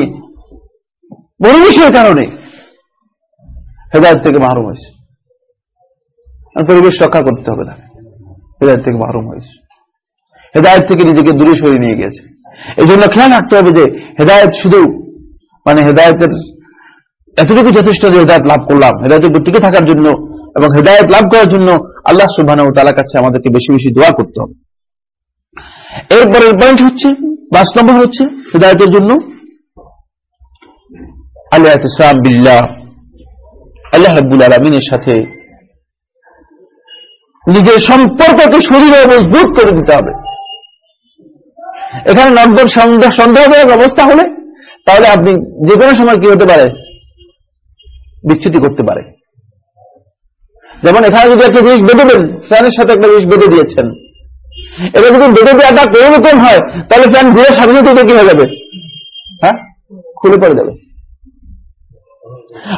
পরিবেশের কারণে হেদায়ত থেকে মাহরুম হয়েছে। পরিবেশ রক্ষা করতে হবে না হেদায়ত থেকে মাহরুম হয়েছে। হেদায়ত থেকে নিজেকে দূরে সরিয়ে নিয়ে গেছে এই জন্য খেয়াল রাখতে হবে যে হেদায়ত শুধু মানে হেদায়তের এতটুকু যথেষ্ট যে হেদায়ত লাভ করলাম, হেদায়তের উপর টিকে থাকার জন্য এবং হেদায়ত লাভ করার জন্য আল্লাহ সুবাহ তালার কাছে আমাদেরকে বেশি বেশি দোয়া করতে হবে। এরপরের পয়েন্ট হচ্ছে, পাঁচ নম্বর হচ্ছে হেদায়তের জন্য আল্লাহ বিল্লাহ, আল্লাহ সাথে নিজের হবে। এখানে সন্দেহজনক অবস্থা হলে তাহলে আপনি যে কোনো সময় কি হতে পারে? বিচ্ছুতি করতে পারে। যেমন এখানে যদি একটা জিনিস বেঁধে দেন, ফ্যানের সাথে একটা জিনিস বেঁধে দিয়েছেন। এটা যদি বেঁধে দেওয়াটা কোনো রকম হয়, তাহলে ফ্যান ঘুরে সাথে সাথে কি হয়ে যাবে? হ্যাঁ? খুলে পড়ে যাবে।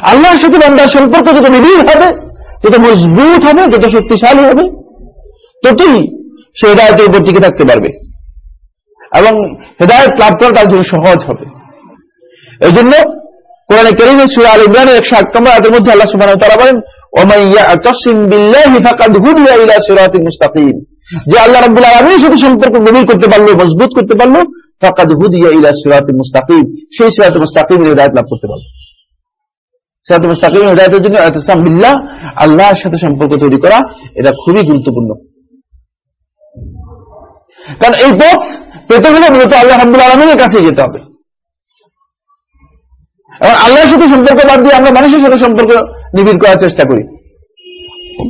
আল্লাহর সাথে বান্দার সম্পর্ক যত নিবিড় হবে, যত মজবুত হবে, যত শক্তিশালী হবে, ততই সে হেদায়তের উপর টিকে থাকতে পারবে। এবং হেদায়ত লাভ করা তার জন্য সহজ হবে। এই জন্য কোরআনে কেরিমে সুরা আল ইমরানের একশো আট নম্বর মধ্যে আল্লাহ ওয়া তাআলা বলেন ইয়াতাসিম যে আল্লাহ রাব্বুল আলামিনের সাথে সম্পর্ক গভীর করতে পারল, মজবুত করতে পারল, ফাকাদ হুদিয়া ইলা মুস্তাকিম। সেই সিরাতুল লাভ করতে পারল। সিরাতুল মুস্তাকিমের হেদায়েতের জন্য ইতাসাম বিল্লাহ, আল্লাহর সাথে সম্পর্ক তৈরি করা, এটা খুবই গুরুত্বপূর্ণ। কারণ এই পথ পেতে হলে মূলত আল্লাহ রাব্বুল আলামিনের কাছে যেতে হবে। এবং আল্লাহর সাথে সম্পর্ক বাদ দিয়ে আমরা মানুষের সাথে সম্পর্ক নিবিড় করার চেষ্টা করি।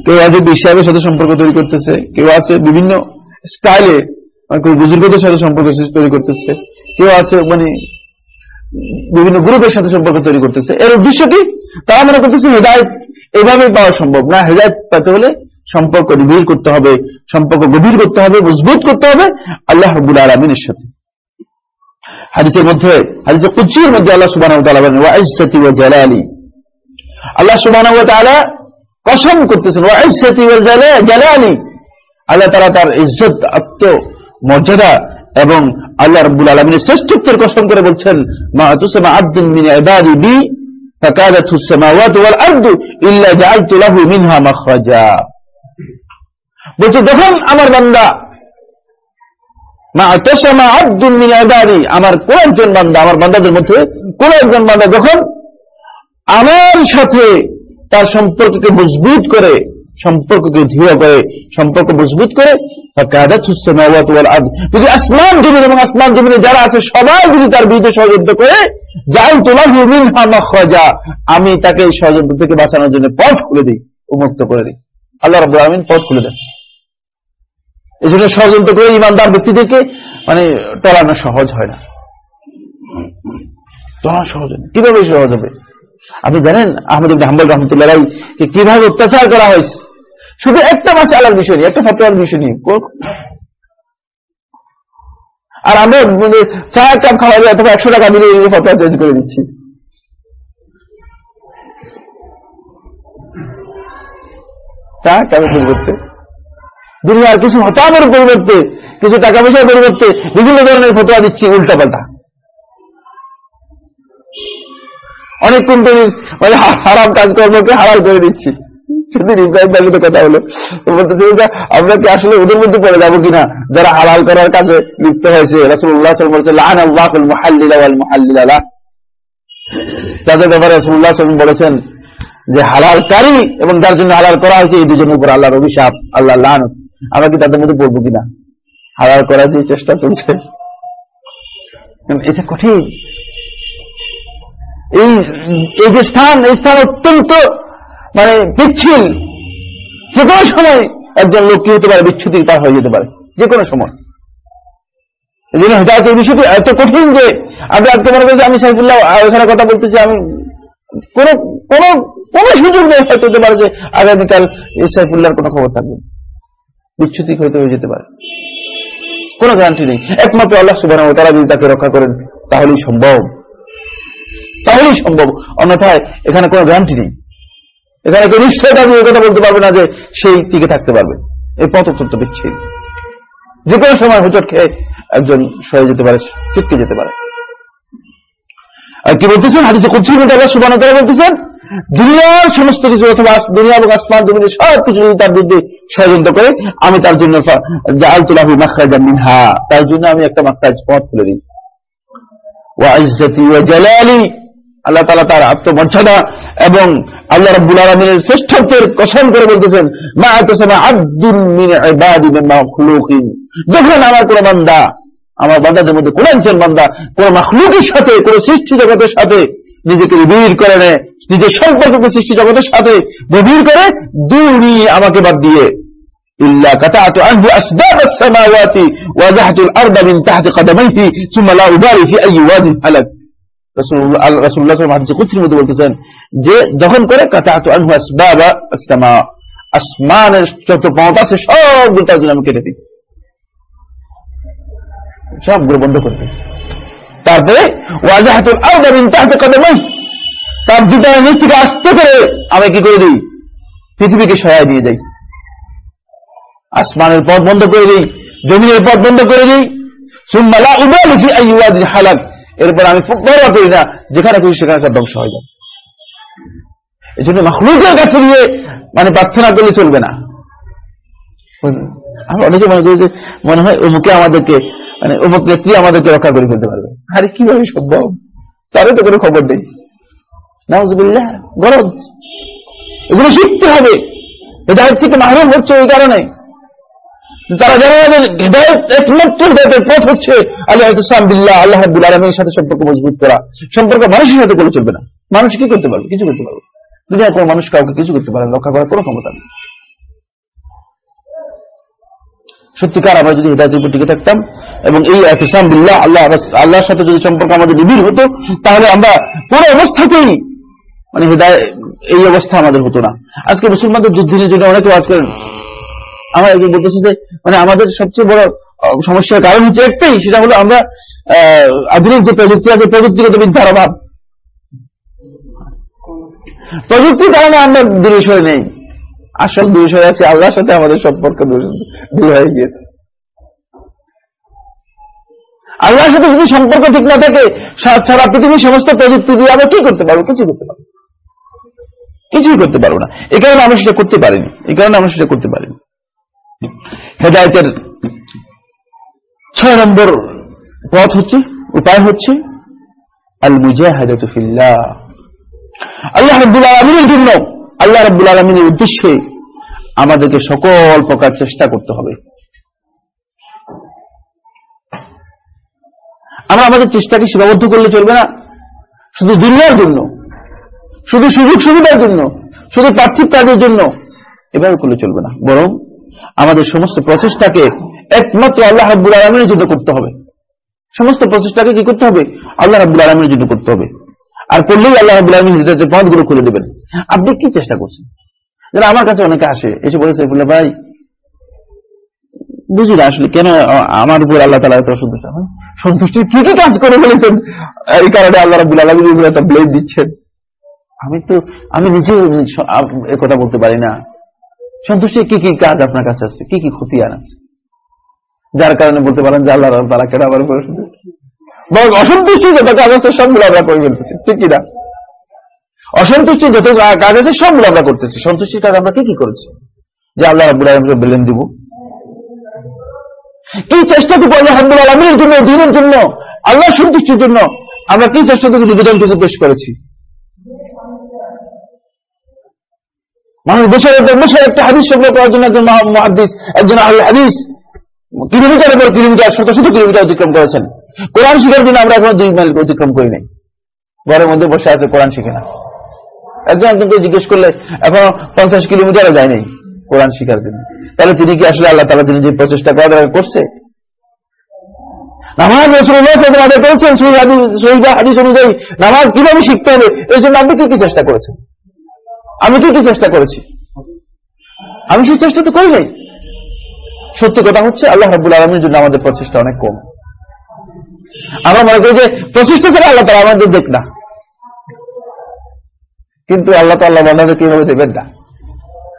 কেউ আছে বিশ্বাসের সাথে সম্পর্ক তৈরি করতেছে, কেউ আছে বিভিন্ন স্টাইলে কেউ বুজুর্গদের সাথে সম্পর্ক তৈরি করতেছে, কেউ আছে মানে বিভিন্ন গ্রুপের সাথে সম্পর্ক তৈরি করতেছে। এর উদ্দেশ্য কি? তারা মনে করতেছে হেদায়ত এভাবে পাওয়া সম্ভব না। হেদায়ত পেতে হলে সম্পর্ক নিবিড় করতে হবে, সম্পর্ক গভীর করতে হবে, মজবুত করতে হবে। আল্লাহ রবুল আলমিনের সাথে। হাদিসের মধ্যে হাদিসের কুচির মধ্যে আল্লাহ সুবাহ জালালি আল্লাহ সুবাহ কসম করতেছেন জালালি আল্লাহ তারা তার ইজ্জত আত্ম মর্যাদা এবং আল্লাহ রব্বুল আলমিনের শ্রেষ্ঠত্বের কসম করে বলছেন মা তুসমা আব্দুল মিন ইবাদি বি فكادت السماوات والارض الا جعلت له منها مخرجا বলছে যখন আমার বান্দা আমার কোন একজন বান্দা, আমার বান্দাদের মধ্যে কোন একজন বান্দা যখন আমার সাথে তার সম্পর্ককে মজবুত করে, সম্পর্ককে ধীর করে, সম্পর্ক মজবুত করে যদি আসমান জমিন এবং আসমান জমিনে যারা আছে, সবাই যদি তার বিরুদ্ধে ষড়যন্ত্র করে যাই হামাখা আমি তাকে এই থেকে বাঁচানোর জন্য পথ খুলে দিই, উন্মুক্ত করে দিই। আল্লাহ রব পথ খুলে দেন। এই জন্য ষড়যন্ত্র করে ইমানদার ব্যক্তিদেরকে মানে টলানো সহজ হয় না। সহজ কীভাবে সহজ হবে? আপনি জানেন, আহমদ হাম্বল রহমতুল্লাহ কীভাবে অত্যাচার করা হয়েছে? শুধু একটা মাসে আলার বিষয় নিয়ে, একটা ফটোয়ার বিষয় নিয়ে। আর আমরা মানে চার কাপ খাওয়া যায় অথবা একশো টাকা দিলে ফটোয়া চেঞ্জ করে দিচ্ছি। চার কাপের পরিবর্তে দুনিয়ার কিছু হতামের পরিবর্তে, কিছু টাকা পয়সার পরিবর্তে বিভিন্ন ধরনের ফটোয়া দিচ্ছি উল্টা পাল্টা অনেক কোম্পানির মানে হারাম কাজকর্মকে হারাল করে দিচ্ছি। আমরা কি আসলে ওদের মধ্যে পড়ে যাব কিনা? যারা হালাল করার কাজে লিপ্ত হয়েছে তাদের ব্যাপারে বলেছেন যে এবং যার জন্য হালাল করা হয়েছে, এই দুজনের উপর আল্লাহর অভিশাপ আল্লাহ আমরা কি তাদের মধ্যে পড়ব কিনা? হালাল করার যে চেষ্টা চলছে। এটা কঠিন। এই এই যে স্থান, এই স্থান অত্যন্ত মানে বিচ্ছিল যে কোনো সময় একজন লোক কি হতে পারে? বিচ্ছুতি তার হয়ে যেতে পারে। যে কোনো সময়। এই জন্য হেদায়তের বিষয়টি এত কঠিন যে, আমি আজকে মনে করছি আমি সাইফুল্লাহ ওখানে কথা বলতেছি, আমি কোনো কোনো কোনো সুযোগ নেই হয়তো হতে পারে যে আগামীকাল এই সাইফুল্লাহর কোনো খবর থাকবে। বিচ্ছুতি হয়তো হয়ে যেতে পারে। কোনো গ্যারান্টি নেই। একমাত্র আল্লাহ সুবাহ তারা যদি তাকে রক্ষা করেন, তাহলেই সম্ভব। তাহলেই সম্ভব। অন্যথায় এখানে কোনো গ্যারান্টি নেই। এখানে কেউ নিশ্চয়তা দিয়ে কথা বলতে পারবে না যে সেই টিকে থাকতে পারবে। এই পথ অত্যন্ত বিচ্ছিন্ন যে কোনো সময় হোচট খেয়ে একজন সরে যেতে পারে, ছিটকে যেতে পারে। আর কি বলতেছেন? হাদিসে কুচ্ছির মধ্যে আল্লাহ সুবান বলতেছেন, দুনিয়ার সমস্ত কিছু অথবা দুনিয়া এবং আসমান জমিনে সব কিছু যদি তার বিরুদ্ধে ষড়যন্ত্র করে আমি তার জন্য তার জন্য আমি একটা মাখাজ পথ খুলে দিই। আল্লাহ তালা তার আত্মমর্যাদা এবং আল্লাহ রব্বুল আলমিনের শ্রেষ্ঠত্বের করে বলতেছেন, মা আব্দুল আমার কোন বান্দা, আমার বান্দাদের মধ্যে কোন একজন বান্দা কোন মাখলুকের সাথে, কোন সৃষ্টি জগতের সাথে নিজেকে নিবিড় করে নেয়, নিজের সম্পর্ককে সৃষ্টি জগতের সাথে গভীর করে দুনি আমাকে বাদ দিয়ে। إلا قطعت عنه أسباب السماوات وزحت الأرض من تحت قدميه ثم لا أبالي في أي واد هلك রসুল্লাহ হাদিসে কুচির মধ্যে বলতেছেন যে যখন করে কাতাহাতু আনহু আসবাবা আসসামা আসমানের যত পথ আছে সবগুলো তার জন্য আমি কেটে দিই সবগুলো বন্ধ করতে তারপরে ওয়াজাহাতুল আরদা মিন তাহতে কদমাই তার দুটা নিচ থেকে আস্তে করে আমি কি করে দিই পৃথিবীকে সহায় দিয়ে যাই আসমানের পথ বন্ধ করে দিই, জমিনের পথ বন্ধ করে দিই। সুম্মালা উবাল হালাক। এরপর আমি পরোয়া করি না, যেখানে খুশি সেখানে ধ্বংস হয়ে যাবে এই জন্য মখলুকের কাছে গিয়ে মানে প্রার্থনা করলে চলবে না। আমরা অনেকে মনে করি যে, মনে হয় অমুকে আমাদেরকে মানে অমুক নেত্রী আমাদেরকে রক্ষা করে ফেলতে পারবে। আরে কীভাবে সম্ভব? তারও তো কোনো খবর নেই। নাউজুবিল্লাহ, গরম। এগুলো শিখতে হবে। হেদায়ত থেকে মাহরুম হচ্ছে ওই কারণে। তারা জানে না যে হৃদায়ত একমাত্র হৃদায়তের পথ হচ্ছে আল্লাহ ইসলাম বিল্লাহ, আল্লাহ হাবুল আলমের সাথে সম্পর্ক মজবুত করা। সম্পর্ক মানুষের সাথে করে চলবে না। মানুষ কি করতে পারবে? কিছু করতে পারবে। দুনিয়া কোনো মানুষ কাউকে কিছু করতে পারে রক্ষা করার কোনো ক্ষমতা নেই। সত্যিকার আমরা যদি হৃদায়তের উপর টিকে থাকতাম এবং এই ইসলাম বিল্লাহ, আল্লাহ, আল্লাহর সাথে যদি সম্পর্ক আমাদের নিবিড় হতো, তাহলে আমরা কোনো অবস্থাতেই মানে হৃদয়, এই অবস্থা আমাদের হতো না। আজকে মুসলমানদের যুদ্ধের জন্য অনেকে আজকে আমরা একজন বলতেছি যে মানে আমাদের সবচেয়ে বড় সমস্যার কারণ হচ্ছে একটাই, সেটা হলো আমরা আধুনিক যে প্রযুক্তি আছে, প্রযুক্তিগত বিদ্যার অভাব। প্রযুক্তির কারণে আমরা দূরে সরে নেই। আসল দূরে সরে আছে, আল্লাহর সাথে আমাদের সম্পর্ক দূরে- হয়ে গিয়েছে। আল্লাহর সাথে যদি সম্পর্ক ঠিক না থাকে, সারা পৃথিবীর সমস্ত প্রযুক্তি দিয়ে আমরা কি করতে পারব? কিছু করতে পারব কিছুই করতে পারব না। এই কারণে আমরা সেটা করতে পারিনি। এই কারণে আমরা সেটা করতে পারিনি। হেদায়তের ছয় নম্বর পথ হচ্ছে, উপায় হচ্ছে আল মুজাহাদাতু ফিল্লাহ। আল্লাহ রাব্বুল আলামিনের জন্য, আল্লাহ রাব্বুল আলামিনের উদ্দেশ্যে আমাদেরকে সকল প্রকার চেষ্টা করতে হবে। আমরা আমাদের চেষ্টাকে সীমাবদ্ধ করলে চলবে না। শুধু দুনিয়ার জন্য, শুধু সুযোগ সুবিধার জন্য, শুধু পার্থিব কাজের জন্য এভাবে করলে চলবে না। বরং আমাদের সমস্ত প্রচেষ্টাকে একমাত্র আল্লাহ রাব্বুল আলমিনের জন্য করতে হবে। সমস্ত প্রচেষ্টাকে কি করতে হবে? আল্লাহ রাব্বুল আলমিনের জন্য করতে হবে। আর করলেই আল্লাহ রাব্বুল আলমী হৃদয়ের পথগুলো খুলে দেবেন। আপনি কি চেষ্টা করছেন? যারা আমার কাছে অনেকে আসে, এসে বলে, সাইফুল্লাহ ভাই, বুঝি না আসলে কেন আমার উপর আল্লাহ তালা এত সন্তুষ্ট হয় সন্তুষ্টির কি কি কাজ করে ফেলেছেন এই কারণে আল্লাহ রাবুল আলমীর উপর একটা দিচ্ছেন। আমি তো, আমি নিজে কথা বলতে পারি না। সন্তুষ্টির কি কি কাজ আপনার কাছে আছে? কি কি ক্ষতিয়ান আছে? যার কারণে বলতে পারেন যে আল্লাহ তালা কেন আমার উপর বরং অসন্তুষ্টি যত কাজ আছে, সবগুলো আমরা করে ফেলতেছি। ঠিক কিনা অসন্তুষ্টি যত কাজ আছে, সবগুলো আমরা করতেছি। সন্তুষ্টির কাজ আমরা কি কি করেছি? যে আল্লাহ রাবুল আলমকে বেলেন দিব। কি চেষ্টাটুকু আল্লাহ রাব্বুল আলমীর জন্য, দিনের জন্য আল্লাহ সন্তুষ্টির জন্য আমরা কি চেষ্টাটুকু নিবেদনটুকু পেশ করেছি? মানুষ পর বছর একটা হাদিস সংগ্রহ করার জন্য একজন মহাদিস একজন আহলে হাদিস কিলোমিটারের পর কিলোমিটার শত শত কিলোমিটার অতিক্রম করেছেন। কোরআন শিখার জন্য আমরা এখনও দুই মাইল অতিক্রম করি নাই। ঘরের মধ্যে বসে আছে, কোরআন শিখে না। একজন একজনকে জিজ্ঞেস করলে এখনও পঞ্চাশ কিলোমিটারও যায় নাই কোরআন শিখার জন্য। তাহলে তিনি কি আসলে আল্লাহ তালা তিনি যে প্রচেষ্টা করা দরকার করছে? নামাজ রসুল্লাহ করেছেন হাদিস অনুযায়ী নামাজ কীভাবে শিখতে হবে এই জন্য আপনি কি কি চেষ্টা করেছেন? আমি কি কি চেষ্টা করেছি। আমি সেই চেষ্টা তো করি নাই। সত্যি কথা হচ্ছে, আল্লাহ রাবুল আলমীর জন্য আমাদের প্রচেষ্টা অনেক কম। আমরা মনে করি যে প্রচেষ্টা করে আল্লাহ তালা আমাদের দেখ না। কিন্তু আল্লাহ তো আল্লাহ বান্দাদের কীভাবে দেবেন না?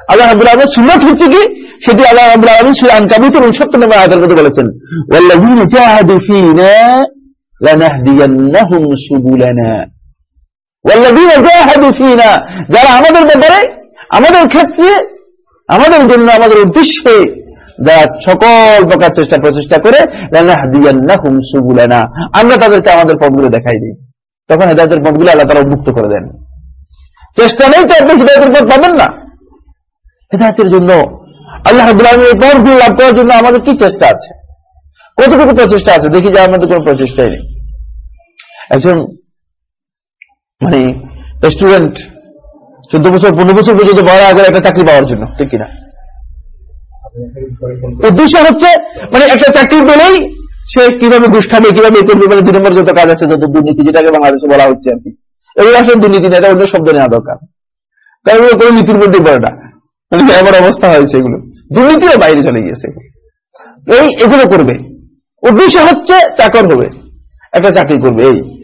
আল্লাহ রাবুল আলমের সুন্নত হচ্ছে কি? সেটি আল্লাহ রাবুল আলমী সুর আনকাবিত এবং সত্য নম্বর আয়াতের কথা বলেছেন, ওয়াল্লাযীনা জাহাদু ফীনা যারা আমাদের ব্যাপারে, আমাদের ক্ষেত্রে, আমাদের জন্য, আমাদের উদ্দেশ্যে যারা সকল প্রকার চেষ্টা, প্রচেষ্টা করে আমরা তাদেরকে আমাদের পথগুলো দেখাই দিই। তখন হেদায়তের পথগুলো আল্লাহ তারা উন্মুক্ত করে দেন। চেষ্টা নেই তো আপনি হৃদায়তের পথ পাবেন না। হেদায়তের জন্য, আল্লাহ পথগুলো লাভ করার জন্য আমাদের কি চেষ্টা আছে? কতটুকু প্রচেষ্টা আছে? দেখি যে আমাদের কোনো প্রচেষ্টাই নেই। একজন মানে স্টুডেন্ট চোদ্দ বছর, পনেরো বছর পর্যন্ত বড় আগে একটা চাকরি পাওয়ার জন্য, ঠিক কিনা? উদ্দেশ্য হচ্ছে মানে একটা চাকরি পেলেই সে কীভাবে ঘুষ খাবে, কীভাবে করবে মানে দুই নম্বর যত কাজ আছে, যত দুর্নীতি, যেটাকে বাংলাদেশে বলা হচ্ছে আর কি। এগুলো আসলে দুর্নীতি না, এটা অন্য শব্দ নেওয়া দরকার। কারণ এগুলো কোনো নীতির মধ্যে পড়ে না। মানে এমন অবস্থা হয়েছে এগুলো। দুর্নীতিও বাইরে চলে গিয়েছে। এই এগুলো করবে। উদ্দেশ্য হচ্ছে চাকর হবে। একটা চাকরি করবে, এই।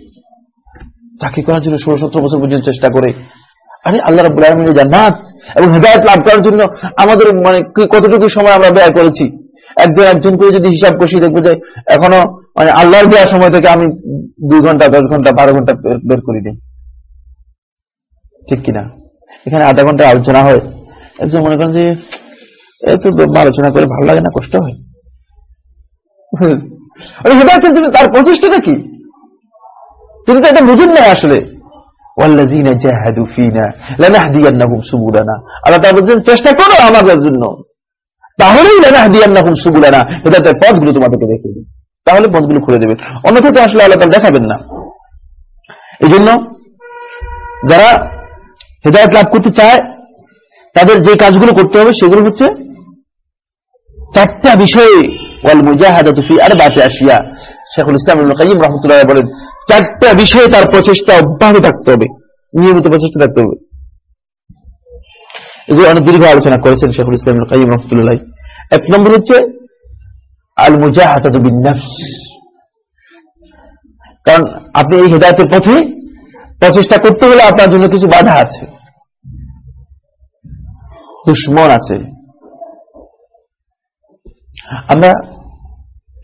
চাকরি করার জন্য ষোলো সতেরো বছর পর্যন্ত চেষ্টা করে। আরে আল্লাহ রাবুল আলমিনের জান্নাত এবং হেদায়ত লাভ করার জন্য আমাদের মানে কতটুকু সময় আমরা ব্যয় করেছি? একজন একজন করে যদি হিসাব কষি দেখব যে এখনও মানে আল্লাহর দেওয়ার সময় থেকে আমি দুই ঘণ্টা, দশ ঘণ্টা, বারো ঘণ্টা বের- করি দিই ঠিক কিনা? এখানে আধা ঘণ্টা আলোচনা হয়। একজন মনে করেন যে এত আলোচনা করে ভালো লাগে না, কষ্ট হয়। তার প্রচেষ্টাটা কি? তিনি তো এটা বুঝেন না আসলে। তাহলে খুলে দেবে। অন্যথায় আসলে আল্লাহ দেখাবেন না। এই জন্য যারা হেদায়েত লাভ করতে চায়, তাদের যে কাজগুলো করতে হবে, সেগুলো হচ্ছে চারটা বিষয়ে ফি আরবাতি আশিয়া। শেখুল ইসলাম কাইয়িম বলেন চারটা বিষয়ে তার প্রচেষ্টা অব্যাহত থাকতে হবে। নিয়মিত প্রচেষ্টা থাকতে হবে। এগুলো অনেক দীর্ঘ আলোচনা করেছেন শেখুল ইসলাম কাইয়িম রাহমাতুল্লাহ এক নম্বর হচ্ছে আল মুজাহাদাতু বিন কারণ আপনি এই হেদায়তের পথে প্রচেষ্টা করতে হলে আপনার জন্য কিছু বাধা আছে। দুশ্মন আছে। আমরা,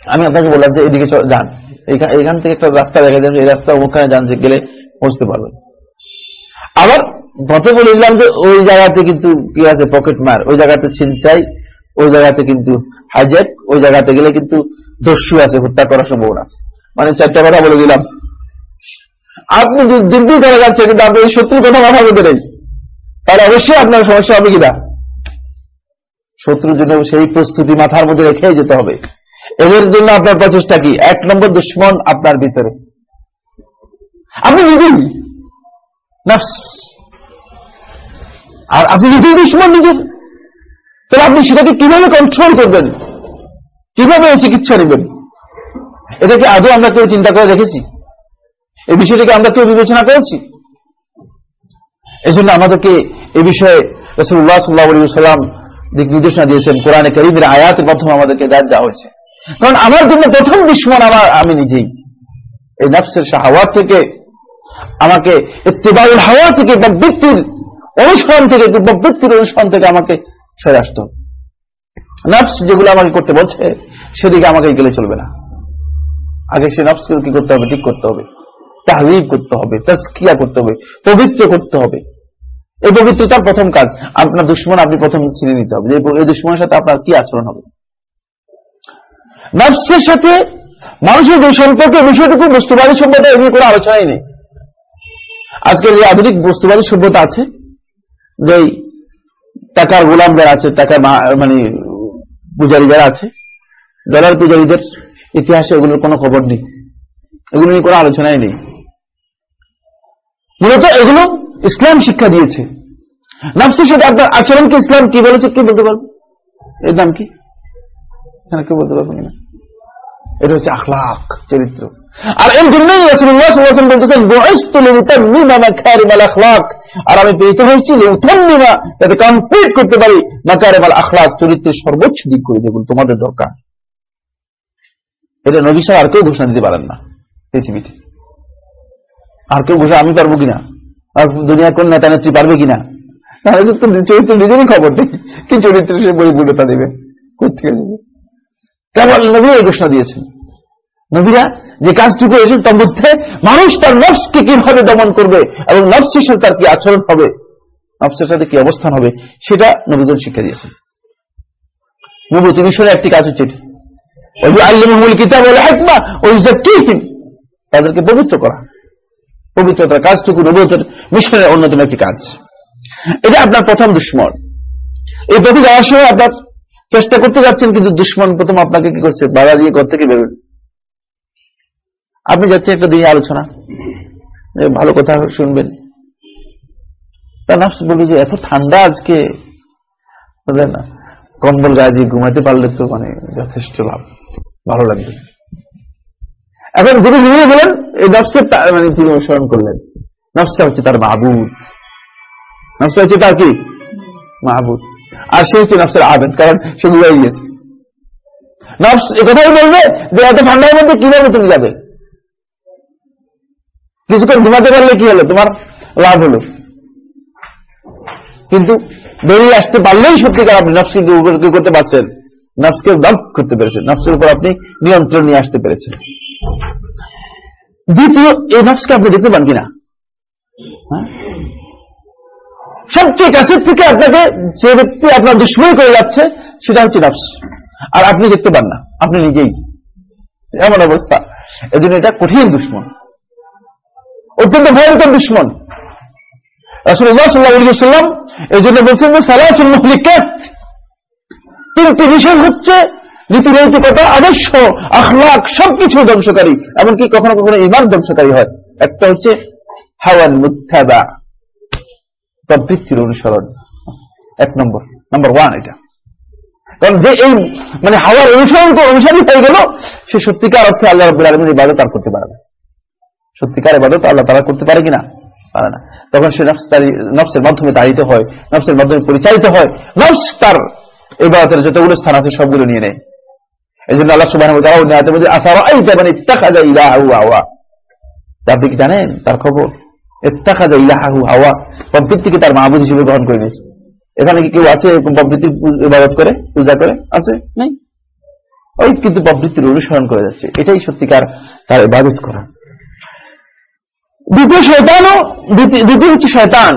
আমি আপনাকে বললাম যে এদিকে যান। এইখান থেকে একটা রাস্তা দেখা যাবে এই রাস্তা ওখানে যে গেলে পৌঁছতে পারবেন। আবার পথে বলে যে ওই জায়গাতে কিন্তু কি আছে, পকেট মার। ওই জায়গাতে ছিনতাই, ওই জায়গাতে কিন্তু হাইজ্যাক, ওই জায়গাতে গেলে কিন্তু দস্যু আছে, হত্যা করার সম্ভাবনা আছে। মানে চারটা কথা বলে দিলাম। আপনি দিব্যি চলে যাচ্ছে কিন্তু আপনি এই শত্রুর কথা মাথা মধ্যে নেই। তাহলে অবশ্যই আপনার সমস্যা হবে কিনা শত্রুর জন্য সেই প্রস্তুতি মাথার মধ্যে রেখে যেতে হবে। এদের জন্য আপনার প্রচেষ্টা কি? এক নম্বর দুশ্মন আপনার ভিতরে। আপনি নিজেই। আর আপনি নিজেই দুশ্মন, নিজের। তাহলে আপনি সেটাকে কীভাবে কন্ট্রোল করবেন? কীভাবে চিকিৎসা নেবেন? এটাকে আদৌ আমরা কেউ চিন্তা করে দেখেছি? এই বিষয়টাকে আমরা কেউ বিবেচনা করেছি? এই জন্য আমাদেরকে এই বিষয়ে রসুল্লাহ সাল্লাহ সাল্লাম দিক নির্দেশনা দিয়েছেন। কোরআনে করিমের আয়াতের মাধ্যমে আমাদেরকে গাইড দেওয়া হয়েছে। কারণ আমার জন্য প্রথম দুশ্মন আমার আমি নিজেই এই নফসের শাহওয়াত থেকে, আমাকে ইত্তেবাউল হাওয়া থেকে, বা বৃত্তির অনুসরণ থেকে, বা বৃত্তির অনুসরণ থেকে আমাকে সরে আসতে। নফস যেগুলো আমাকে করতে বলছে, সেদিকে আমাকে গেলে চলবে না। আগে সে নফসকে কি করতে হবে? ঠিক করতে হবে। তাহজিব করতে হবে তাস্কিয়া করতে হবে, পবিত্র করতে হবে। এই পবিত্রতার প্রথম কাজ, আপনার দুশ্মন আপনি প্রথম চিনে নিতে হবে। যে এই দুশ্মনের সাথে আপনার কি আচরণ হবে? নফসের সাথে মানুষের যে সম্পর্কে বিষয়টুকু বস্তুবাদী সভ্যতা এ নিয়ে কোনো আলোচনাই নেই। আজকের যে আধুনিক বস্তুবাদী সভ্যতা আছে, যে টাকার গোলাম যারা আছে, টাকার মানে পূজারী যারা আছে ডলার পূজারীদের ইতিহাসে এগুলোর কোনো খবর নেই। এগুলো নিয়ে কোনো আলোচনাই নেই। মূলত এগুলো ইসলাম শিক্ষা দিয়েছে। নফসের সাথে আপনার আচরণকে ইসলাম কি বলেছে কি বলতে পারব এর নাম কি? বলতে পারব কিনা? এটা হচ্ছে আখলাক, চরিত্র। আর এর জন্যই ওয়াসাল্লাম বলতেছেন আর আমি প্রেরিত হয়েছি লিউতাম্মিমা, যাতে কমপ্লিট করতে পারি মাকারিমাল আখলাক, চরিত্রের সর্বোচ্চ দিক করে যেগুলো তোমাদের দরকার। এটা নবী আর কেউ ঘোষণা দিতে পারেন না পৃথিবীতে। আর কেউ ঘোষণা, আমি পারব কিনা? আর দুনিয়ার কোন নেতা নেত্রী পারবে কিনা? তাহলে তো চরিত্র নিজেরই খবর নেই কি চরিত্র সে পরিপূর্ণতা দেবে? কোথেকে দেবে? কেবল নবী এই ঘোষণা দিয়েছেন। নবীরা যে কাজটুকু এসেছে তার মধ্যে মানুষ তার নফসকে কীভাবে দমন করবে এবং নফসের সাথে তার কি আচরণ হবে? নফসের সাথে কি অবস্থান হবে? সেটা নবীগণ শিক্ষা মিশরে একটি কাজ হচ্ছে তাদেরকে পবিত্র করা। পবিত্রতার কাজটুকু নবতের মিশনের অন্যতম একটি কাজ। এটা আপনার প্রথম দুশ্মন। এই পথে যাওয়ার সময় আপনার চেষ্টা করতে যাচ্ছেন, কিন্তু দুশ্মন প্রথম আপনাকে কি করছে? বাধা দিয়ে ঘর থেকে বেরোন আপনি যাচ্ছেন একটা দিনে আলোচনা। ভালো কথা শুনবেন। তা নফস বলি যে, এত ঠান্ডা আজকে। বুঝলেন না কম্বল গায়ে দিয়ে ঘুমাতে পারলে তো মানে যথেষ্ট লাভ, ভালো লাগবে। এখন যদি নিজে বলেন, এই নফসের মানে তিনি অনুসরণ করলেন। নফসা হচ্ছে তার মাহবুদ নফসা হচ্ছে তার কি? মাহবুদ আর সে হচ্ছে নফসের আবেদ, কারণ সে ঘুরাই গিয়েছে। নফস এ কথাই বলবে যে, এত ঠান্ডার মধ্যে কীভাবে তুমি যাবে? কিছুক্ষণ ঘুমাতে পারলে কি হলো? তোমার লাভ হলো। কিন্তু বেরিয়ে আসতে পারলেই সত্যিকার আপনি নফসকে কি করতে পারছেন? নফসকে দম করতে পেরেছেন। নফসের উপর আপনি নিয়ন্ত্রণ নিয়ে আসতে পেরেছেন। দ্বিতীয়, এই নফসকে আপনি দেখতে পান কিনা? হ্যাঁ? সবচেয়ে কাছের থেকে আপনাকে যে ব্যক্তি আপনার দুশ্মন করে যাচ্ছে, সেটা হচ্ছে নফস। আর আপনি দেখতে পান না। আপনি নিজেই। এমন অবস্থা। এজন্য এটা কঠিন দুশ্মন। অত্যন্ত ভয়ঙ্কর দুশ্মন। রাসুল্লাহ সাল্লাহ সাল্লাম এই জন্য বলছেন যে মুহলিকাত তিনটি বিষয় হচ্ছে নীতিনৈতিকতা আদর্শ, আখলাক, সবকিছু ধ্বংসকারী, এমনকি কখনো কখনো ইমান ধ্বংসকারী হয়। একটা হচ্ছে হাওয়ান মুথাবা প্রবৃত্তির অনুসরণ। এক নম্বর। নম্বর ওয়ান এটা। কারণ যে এই মানে হাওয়ার অনুসরণ, অনুসারী হয়ে গেল, সে সত্যিকার অর্থে আল্লাহ রব্বুল আলমীর ইবাদত করতে পারে না। সত্যিকার ইবাদত আল্লাহ তারা করতে পারে কিনা? পারে না। তখন সে নফস নফসের মাধ্যমে তাড়িত হয়, নফসের মাধ্যমে পরিচালিত হয়, নফস তার ইবাদতের যতগুলো স্থান আছে সবগুলো নিয়ে নেয়। এই জন্য আল্লাহ সুবাহ মানে আপনি কি জানেন? তার খবর ইত্তাখাজা ইলাহু হাওয়া। প্রবৃত্তিকে তার মাহবুদ হিসেবে গ্রহণ করে নিয়েছে। এখানে কি কেউ আছে এরকম প্রবৃত্তির পু- ইবাদত করে, পূজা করে? আছে? নেই? ওই কিন্তু প্রবৃত্তির অনুসরণ করে যাচ্ছে। এটাই সত্যিকার তার ইবাদত করা। দ্বিতীয় শয়তানও, দ্বিতীয় হচ্ছে শয়তান।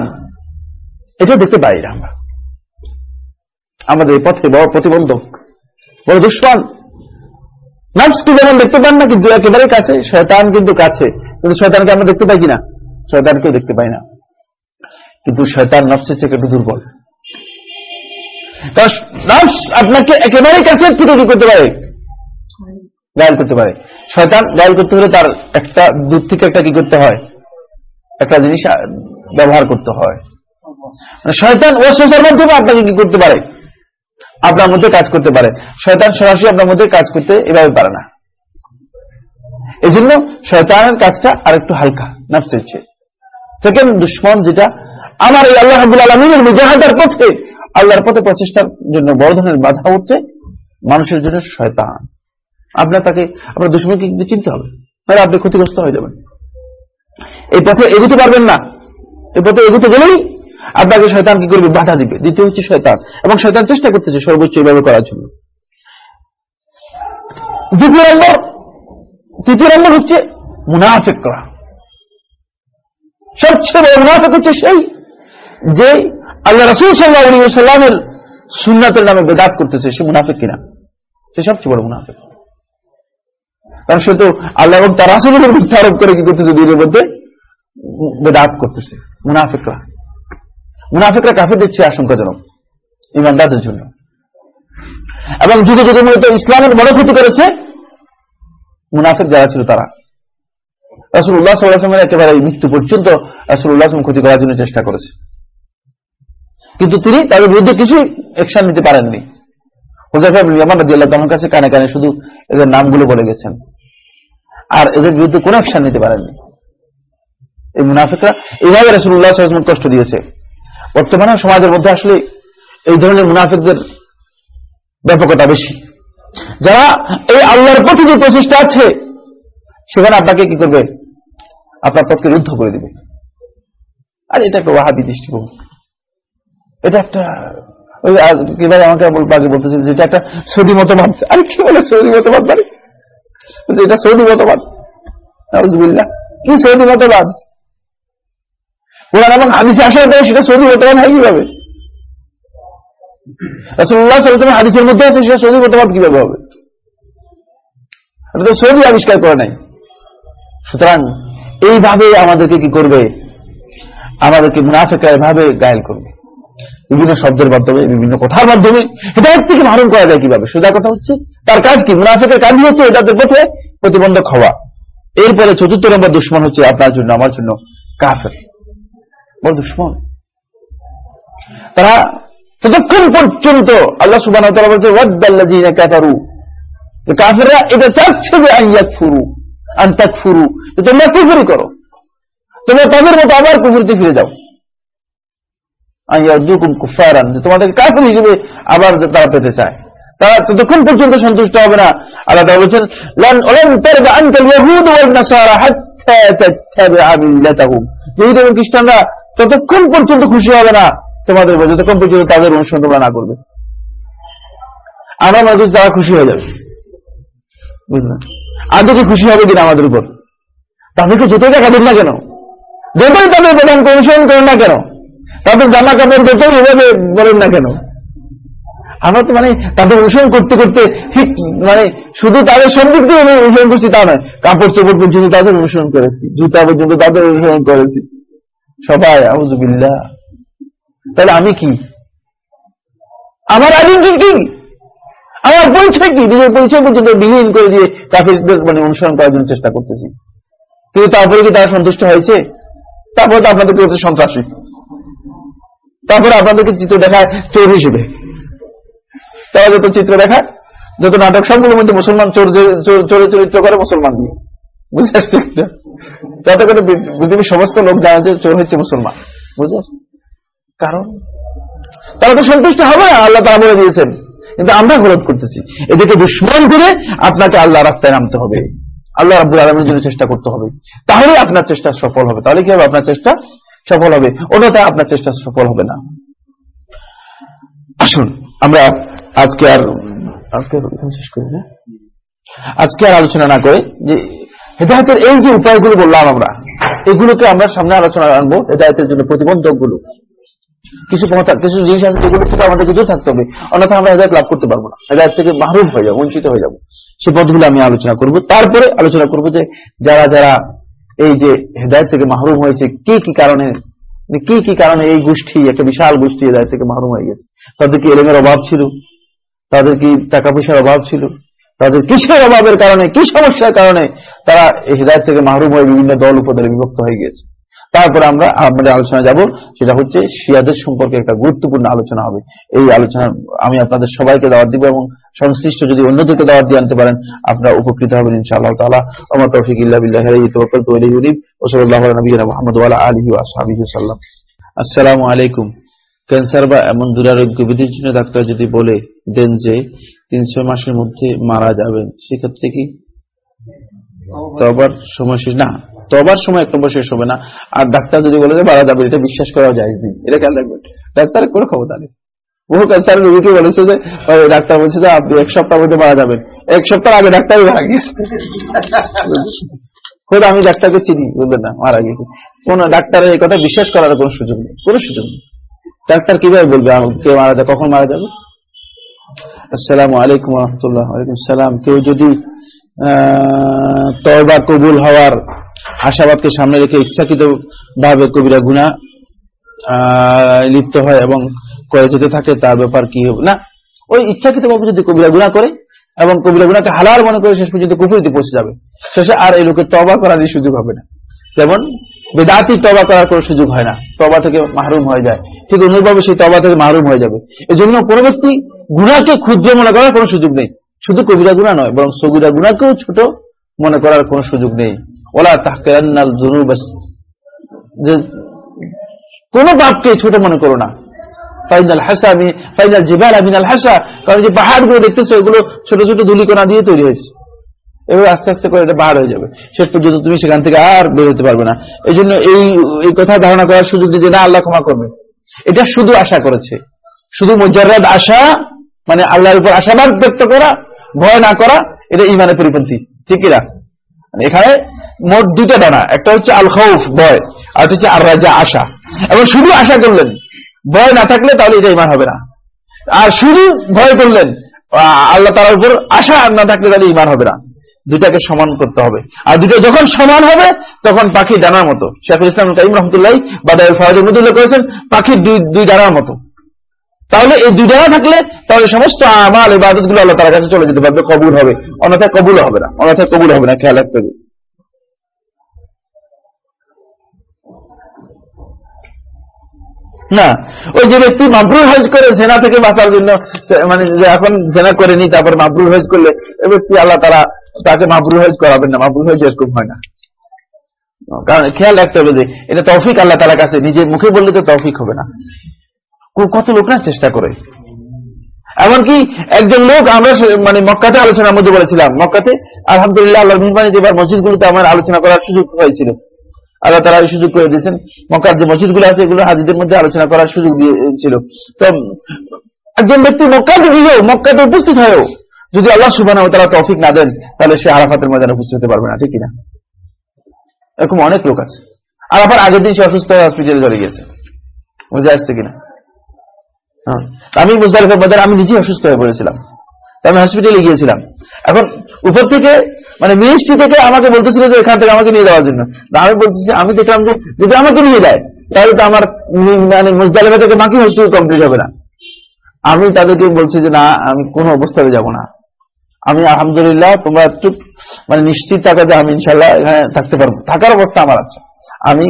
এটাও দেখতে পাই না আমরা। আমাদের পথে বড় প্রতিবন্ধক, বড় দুশ্মন। নফসকে যেমন দেখতে পান না, কিন্তু একেবারে কাছে। শয়তান কিন্তু কাছে। কিন্তু শয়তানকে আমরা দেখতে পাই কিনা? শয়তানকেও দেখতে পাই না। কিন্তু শয়তান নফসের থেকে একটু দুর্বল। আপনাকে একেবারে কাছে থেকে কি করতে পারে। গায়ল করতে পারে। শয়তান গায়ল করতে হলে তার একটা, দূর থেকে একটা কি করতে হয়? একটা জিনিস ব্যবহার করতে হয়। মানে শয়তান ওয়াসওয়াসার মাধ্যমে আপনাকে কি করতে পারে? আপনার মধ্যে কাজ করতে পারে। শয়তান সরাসরি আপনার মধ্যে কাজ করতে এভাবে পারে না। এই জন্য শয়তানের কাজটা আর একটু হালকা নফসের চেয়ে সেকেন্ড দুশ্মন যেটা, আমার এই আল্লাহ হাবুল আলমিনের মুজাহাদার পথে, আল্লাহর পথে প্রচেষ্টার জন্য বড় ধরনের বাধা উঠছে মানুষের জন্য শয়তান। আপনার তাকে, আপনার দুশ্মনকে চিনতে হবে। তাহলে আপনি ক্ষতিগ্রস্ত হয়ে যাবেন। এই পথে এগোতে পারবেন না। এই পথে এগোতে গেলেই আপনাকে শয়তান কি করবে? বাধা দিবে। দ্বিতীয় হচ্ছে শয়তান। এবং শয়তান চেষ্টা করতেছে সর্বোচ্চ এইভাবে করার জন্য। দ্বিতীয় নম্বর, তৃতীয় নম্বর হচ্ছে মুনাফেক করা। সবচেয়ে বড় মুনাফেক হচ্ছে সেই যে আল্লাহ রসুল সাল্লাহ সাল্লামের সুন্নাতের নামে বেদাত করতেছে। সে মুনাফেক কিনা? সে সবচেয়ে বড় মুনাফেক। কারণ সে তো আল্লাহ এবং তার রাসুলের মিথ্যা আরোপ করে কি করতেছে? দিনের মধ্যে বেদাত করতেছে। মুনাফিকরা। মুনাফিকরা কাফেরদের চেয়ে আশঙ্কাজনক। ইমানদারদের জন্য। এবং যুগে যুগে মূলত ইসলামের বড় ক্ষতি করেছে মুনাফিক যারা ছিল তারা। রাসুল্লাহ সাল্লাহামের একেবারে মৃত্যু পর্যন্ত রাসুল্লাহ ক্ষতি করার জন্য চেষ্টা করেছে। কিন্তু তিনি তাদের বিরুদ্ধে কিছুই অ্যাকশন নিতে পারেননি। হোজাফা ইয়ামান রাজি আল্লাহ কাছে কানে কানে শুধু এদের নামগুলো বলে গেছেন। আর এদের বিরুদ্ধে কোনো অ্যাকশন নিতে পারেননি। এই মুনাফিকরা এইভাবে রসুল্লাহ সাল্লাম কষ্ট দিয়েছে। বর্তমানে সমাজের মধ্যে আসলে এই ধরনের মুনাফিকদের ব্যাপকতা বেশি। যারা এই আল্লাহর প্রতি যে প্রচেষ্টা আছে, সেখানে আপনাকে কি করবে? আপনার পথকে রুদ্ধ করে দিবে। আর এটা একটা ওয়াহাবি দৃষ্টিভঙ্গি। এটা একটা, ওই আমাকে আগে বলতেছে যে এটা একটা সৌদি মতবাদ। আরে কি বলে সৌদি মতবাদ মানে? এটা সৌদি মতবাদ। কি সৌদি মতবাদ? কোরআন এবং হাদিসে আসার পরে সেটা সৌদি মতবাদ হয় কীভাবে? হাদিসের মধ্যে আছে সেটা সৌদি মতবাদ কীভাবে হবে? এটা তো সৌদি আবিষ্কার করে নাই। সুতরাং এইভাবে আমাদেরকে কি করবে? আমাদেরকে মুনাফেকা এভাবে গায়েল করবে। বিভিন্ন শব্দের মাধ্যমে, বিভিন্ন কথার মাধ্যমে হেদায়ত থেকে মারণ করা যায় কীভাবে? সোজা কথা হচ্ছে, তার কাজ কি? মুনাফেকের কাজই হচ্ছে এটাদের পথে প্রতিবন্ধক হওয়া। এরপরে চতুর্থ নম্বর দুশ্মন হচ্ছে আপনার জন্য, আমার জন্য কাফের। বড় দুশ্মন। তারা ততক্ষণ পর্যন্ত আল্লাহ কাফারু। কাফেররা এটা চাচ্ছে যে আইয়াক ফুরু আন্তাক ফুরু তোমরা কুফরি করো। তোমরা তাদের মতো আবার কুফরিতে ফিরে যাও। তোমাদের কাফের হিসেবে আবার তারা পেতে চায়। তারা ততক্ষণ পর্যন্ত সন্তুষ্ট হবে না। আল্লাহ বলেছেন এবং খ্রিস্টানরা ততক্ষণ পর্যন্ত খুশি হবে না। তোমাদের যতক্ষণ পর্যন্ত তাদের অনুসরণ তোমরা না করবে। আমরা মনে করছি তারা খুশি হয়ে যাবে। বুঝলেন? আদৌ খুশি হবে কিনা আমাদের উপর? তাদেরকে যতই টাকা দিন না কেন? যতই তাদের প্রধানকে অনুসরণ করেন না কেন? তাদের জামা কাপড় যতই এভাবে বলেন না কেন? আমরা তো মানে তাদের অনুসরণ করতে করতে ঠিক মানে শুধু তাদের সন্দিক অনুসরণ করছি তা নয়, কাপড় চোপড় পর্যন্ত তাদের অনুসরণ করেছি, জুতা পর্যন্ত তাদের অনুসরণ করেছি। সবাই আউজুবিল্লাহ তাহলে আমি কি? আমার আইডেন্টি কি আমার পরিচয় কি? নিজের পরিচয় পর্যন্ত বিলীন করে দিয়ে কাফিরদের মানে অনুসরণ করার জন্য চেষ্টা করতেছি। কিন্তু তারপরে কি তারা সন্তুষ্ট হয়েছে? তারপরে তো আপনাদেরকে হচ্ছে সন্ত্রাসী। তারপরে আপনাদেরকে চিত্র দেখায় চোর হিসেবে। তারা যত চিত্র দেখায়, যত নাটক সবগুলোর মধ্যে মুসলমান চোর চোর- চরিত্র করে মুসলমান দিয়ে। বুঝতে আসছে? যাতে করে পৃথিবীর সমস্ত লোক জানে যে চোর হচ্ছে মুসলমান। বুঝতে আসছে কারণ? তারা তো সন্তুষ্ট হবে আল্লাহ তারা বলে দিয়েছেন। কিন্তু আমরা গলত করতেছি। এদেরকে দুশ্মন করে আপনাকে আল্লাহ রাস্তায় নামতে হবে। আল্লাহ রাব্বুল আলমের জন্য চেষ্টা করতে হবে। তাহলে আপনার চেষ্টা সফল হবে। তাহলে কি হবে? আপনার চেষ্টা সফল হবে। অন্যথায় আপনার চেষ্টা সফল হবে না। আসুন, আমরা আজকে আর, আজকে শেষ করি না। আজকে আর আলোচনা না করে যে হেদায়তের এই যে উপায়গুলো বললাম আমরা, এগুলোকে আমরা সামনে আলোচনা আনব, হেদায়তের জন্য প্রতিবন্ধকগুলো কিছু কিছু জিনিস আছে যেগুলো থেকে আমাদেরকে দূর থাকতে হবে। অন্যথা আমরা হেদায়ত লাভ করতে পারব না। হেদায়ত থেকে মাহরুম হয়ে যাব, বঞ্চিত হয়ে যাব। সে পদগুলো আমি আলোচনা করব। তারপরে আলোচনা করব যে যারা যারা এই যে হেদায়ত থেকে মাহরুম হয়েছে, কি কি কারণে মানে কি কি কারণে এই গোষ্ঠী, একটা বিশাল গোষ্ঠী হেদায়ত থেকে মাহরুম হয়ে গেছে? তাদের কি এলেমের অভাব ছিল? তাদের কি টাকা পয়সার অভাব ছিল? তাদের কিসের অভাবের কারণে, কি সমস্যার কারণে তারা এই হৃদায়ত থেকে মাহরুম হয়ে বিভিন্ন দল উপদলে বিভক্ত হয়ে গিয়েছে? তারপরে আমরা আমাদের আলোচনা যাব, সেটা হচ্ছে শিয়াদের সম্পর্কে একটা গুরুত্বপূর্ণ আলোচনা হবে। এই আলোচনা আমি আপনাদের সবাইকে দাওয়াত দিব এবং সংশ্লিষ্ট যদি অন্যদেরকে দাওয়াত দিয়ে আনতে পারেন, আপনারা উপকৃত হবেন ইনশাআল্লাহ আসসালামু আলাইকুম। ক্যান্সার বা এমন দুরারোগ্য বিধির জন্য ডাক্তার যদি বলে দেন যে তিনশো মাসের মধ্যে মারা যাবেন, সেক্ষেত্রে কি? সময় শেষ না? তবার সময় এক নম্বর শেষ হবে না। আর ডাক্তার যদি বলে যে মারা যাবে এটা বিশ্বাস করা যায় এটা খেয়াল রাখবেন। ডাক্তারের কোনো ক্ষমতা নেই। বহু ক্যান্সারের রোগীকে বলেছে যে ডাক্তার বলছে যে, আপনি এক সপ্তাহ মধ্যে মারা যাবেন। এক সপ্তাহ আগে ডাক্তারই মারা গিয়েছে খোদ আমি ডাক্তারকে চিনি, বুঝলেন না, মারা গেছে। কোন ডাক্তারের এই কথা বিশ্বাস করার কোনো সুযোগ নেই। কোনো সুযোগ নেই। ডাক্তার কীভাবে বলবে কে মারা যাবে, কখন মারা যাবে? আসসালামু আলাইকুম রহমতুল্লাহ ওয়ালাইকুম সালাম। কেউ যদি তওবা কবুল হওয়ার আশাবাদকে সামনে রেখে ইচ্ছাকৃত ভাবে কবিরা গুণা লিপ্ত হয় এবং করে যেতে থাকে, তার ব্যাপার কি হবে? না, ওই ইচ্ছাকৃত ভাবে যদি কবিরা গুণা করে এবং কবিরা গুণাকে হালাল মনে করে শেষ পর্যন্ত কুফুরিতে পৌঁছে যাবে, শেষে আর এই লোকের তবা করারই সুযোগ হবে না। যেমন, বেদাতি তবা করার কোনো সুযোগ হয় না তবা থেকে মাহরুম হয়ে যায়। ঠিক অনুরূপভাবে সেই তবা থেকে মাহরুম হয়ে যাবে। এই জন্য কোনো ব্যক্তি গুণাকে ক্ষুদ্র মনে করার কোনো সুযোগ নেই। শুধু কবিরা গুণা নয়, বরং সবিরা গুণাকেও ছোট মনে করার কোনো সুযোগ নেই। ওলা জুনুব যে কোন পাপকে ছোট মনে করো না। ফাইনাল হাসা আমি ফাইনাল জিবাল আমিনাল হাসা। কারণ যে পাহাড়গুলো দেখতেছো, এগুলো ছোট ছোট ধুলিকণা দিয়ে তৈরি হয়েছে। এবার আস্তে আস্তে করে এটা বার হয়ে যাবে। শেষ পর্যন্ত তুমি সেখান থেকে আর বের হতে পারবে না। এই জন্য এই এই কথা ধারণা করার সুযোগ দিয়ে না আল্লাহ ক্ষমা করবে। এটা শুধু আশা করেছে। শুধু মুজাররাদ আশা মানে আল্লাহর উপর আশাবাদ ব্যক্ত করা, ভয় না করা, এটা ইমানের পরিপন্থী। ঠিক কিনা? এখানে মোট দুটো দানা একটা হচ্ছে আল খৌফ ভয়, আর হচ্ছে আর রাজা আশা। এবং শুধু আশা করলেন, ভয় না থাকলে তাহলে এটা ইমান হবে না। আর শুধু ভয় করলেন আল্লাহ তালার উপর আশা না থাকলে তাহলে ইমান হবে না। দুটাকে সমান করতে হবে। আর দুটো যখন সমান হবে, তখন পাখি ডানার মতো। শেখুল ইসলাম কাইম রহমতুল্লাহ বাদায় মদুল্লাহ করেছেন পাখির দুই দুই ডানার মতো। তাহলে এই দুইটা থাকলে তাহলে সমস্ত আমার ইবাদতগুলো আল্লাহ তার কাছে চলে যেতে পারবে, কবুল হবে। অন্যথায় কবুল হবে না, অন্যথায় কবুল হবে না, খেয়াল রাখতে হবে। না, ওই যে ব্যক্তি মাবরুল হজ করে জেনা থেকে বাঁচার জন্য মানে যে এখন জেনা করেনি তারপর মাবরুল হজ করলে এ ব্যক্তি আল্লাহ তারা তাকে মাবরুল হজ করাবেন না মাবরুল হজ এরকম হয় না। কারণ খেয়াল রাখতে হবে যে, এটা তৌফিক আল্লাহ তালা কাছে, নিজের মুখে বললে তো তৌফিক হবে না। কত লোক না চেষ্টা করে। এমনকি একজন লোক আমরা মানে মক্কাতে আলোচনার মধ্যে বলেছিলাম। মক্কাতে আলহামদুলিল্লাহ আল্লাহ মেহরবানি যেবার মসজিদগুলোতে আমার আলোচনা করার সুযোগ হয়েছিল। আল্লাহ তারা এই সুযোগ করে দিয়েছেন। মক্কার যে মসজিদগুলো আছে এগুলো হাজিদের মধ্যে আলোচনা করার সুযোগ দিয়েছিল। তো একজন ব্যক্তি মক্কাতে গিয়েও, মক্কাতে উপস্থিত হয়েও যদি আল্লাহ সুবাহ তারা তৌফিক না দেন, তাহলে সে আরাফাতের ময়দানে উপস্থিত হতে পারবে না, ঠিক কিনা এরকম অনেক লোক আছে। আরাফার আগের দিন সে অসুস্থ হয়ে হসপিটালে চলে গেছে বুঝে আসছে কিনা আমি মুজদালিফার মধ্যে আমি নিজেই অসুস্থ হয়ে পড়েছিলাম। আমি হসপিটালে গিয়েছিলাম। এখন উপর থেকে মানে মিনিস্ট্রি থেকে আমাকে বলতেছিল যে এখান থেকে আমাকে নিয়ে যাওয়ার জন্য। আমি বলতেছি আমি দেখলাম যে যদি আমাকে নিয়ে যায়, তাহলে তো আমার মানে মুজদালিফা থেকে বাকি হসপিটাল কমপ্লিট হবে না। আমি তাদেরকে বলছি যে, না, আমি কোনো অবস্থাতে যাব না। আমি আলহামদুলিল্লাহ, তোমরা একটু মানে নিশ্চিত থাকা যে আমি ইনশাল্লাহ এখানে থাকতে পারব। থাকার অবস্থা আমার আছে। আমি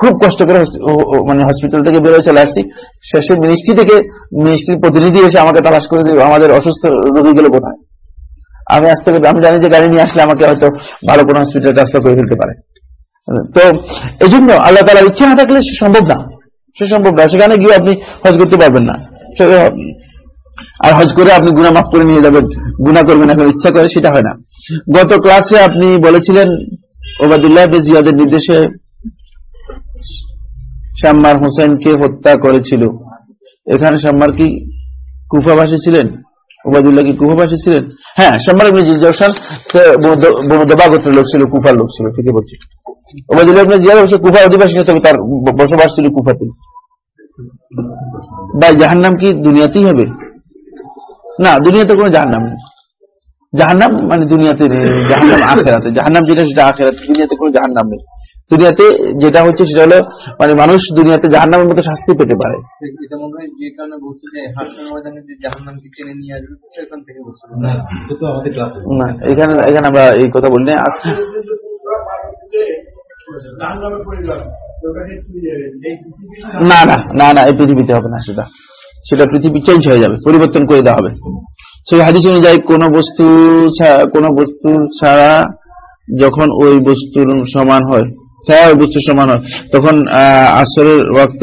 খুব কষ্ট করে মানে হসপিটাল থেকে বেরোয়, চলে আসছি। শেষে মিনিস্ট্রি থেকে মিনিস্ট্রির প্রতিনিধি এসে আমাকে তালাশ করে দিল আমাদের অসুস্থ রোগী রোগীগুলো কোথায়? আমি আসতে আমি জানি যে গাড়ি নিয়ে আসলে আমাকে হয়তো ভালো কোনো হসপিটাল ট্রান্সফার করে ফেলতে পারে। তো এই জন্য আল্লাহ তালার ইচ্ছা না থাকলে সে সম্ভব না। সে সম্ভব না, সেখানে গিয়ে আপনি হজ করতে পারবেন না। আর হজ করে আপনি গুণা মাফ করে নিয়ে যাবেন গুণা করবেন এখন ইচ্ছা করে সেটা হয় না। গত ক্লাসে আপনি বলেছিলেন, ওবায়দুল্লাহ ইবনে জিয়াদের নির্দেশে শাম্মার হোসেনকে হত্যা করেছিল। এখানে শাম্মার কি কুফাবাসী ছিলেন? ওবায়দুল্লাহ কি কুফাবাসী ছিলেন? হ্যাঁ শাম্মার ইবনে জিলজাওসান বনদবা লোক ছিল, কুফার লোক ছিল, ঠিকই বলছি। ওবায়দুল্লাহ ইবনে জিয়াদ অবশ্য কুফা অধিবাসী তবে তার বসবাস ছিল কুফাতে। ভাই, জাহান্নাম কি দুনিয়াতেই হবে? না, দুনিয়াতে কোনো জাহান্নাম নেই। জাহান্নাম মানে দুনিয়াতে জাহান্নাম আখেরাতে। জাহান্নাম যেটা, সেটা আখেরাতে। দুনিয়াতে কোনো জাহান্নাম নেই। দুনিয়াতে যেটা হচ্ছে সেটা হলো মানে মানুষ দুনিয়াতে জাহান্নামের মতো শাস্তি পেতে পারে। এটা মনে হয় যে কারণে বলছে যে হাসনের ময়দানে যে জাহান্নামকে টেনে নিয়ে আসবে সেখান থেকে বলছিল না এটা তো আমাদের ক্লাসে না এখানে এখানে আমরা এই কথা বলি না। না না না না এই পৃথিবীতে হবে না সেটা। সেটা পৃথিবী চেঞ্জ হয়ে যাবে পরিবর্তন করে দেওয়া হবে। সেই হাদিস অনুযায়ী কোন বস্তু কোন বস্তু ছাড়া যখন ওই বস্তুর সমান হয় ছায়া বস্তুর সমান হয়। তখন আসরের ওয়াক্ত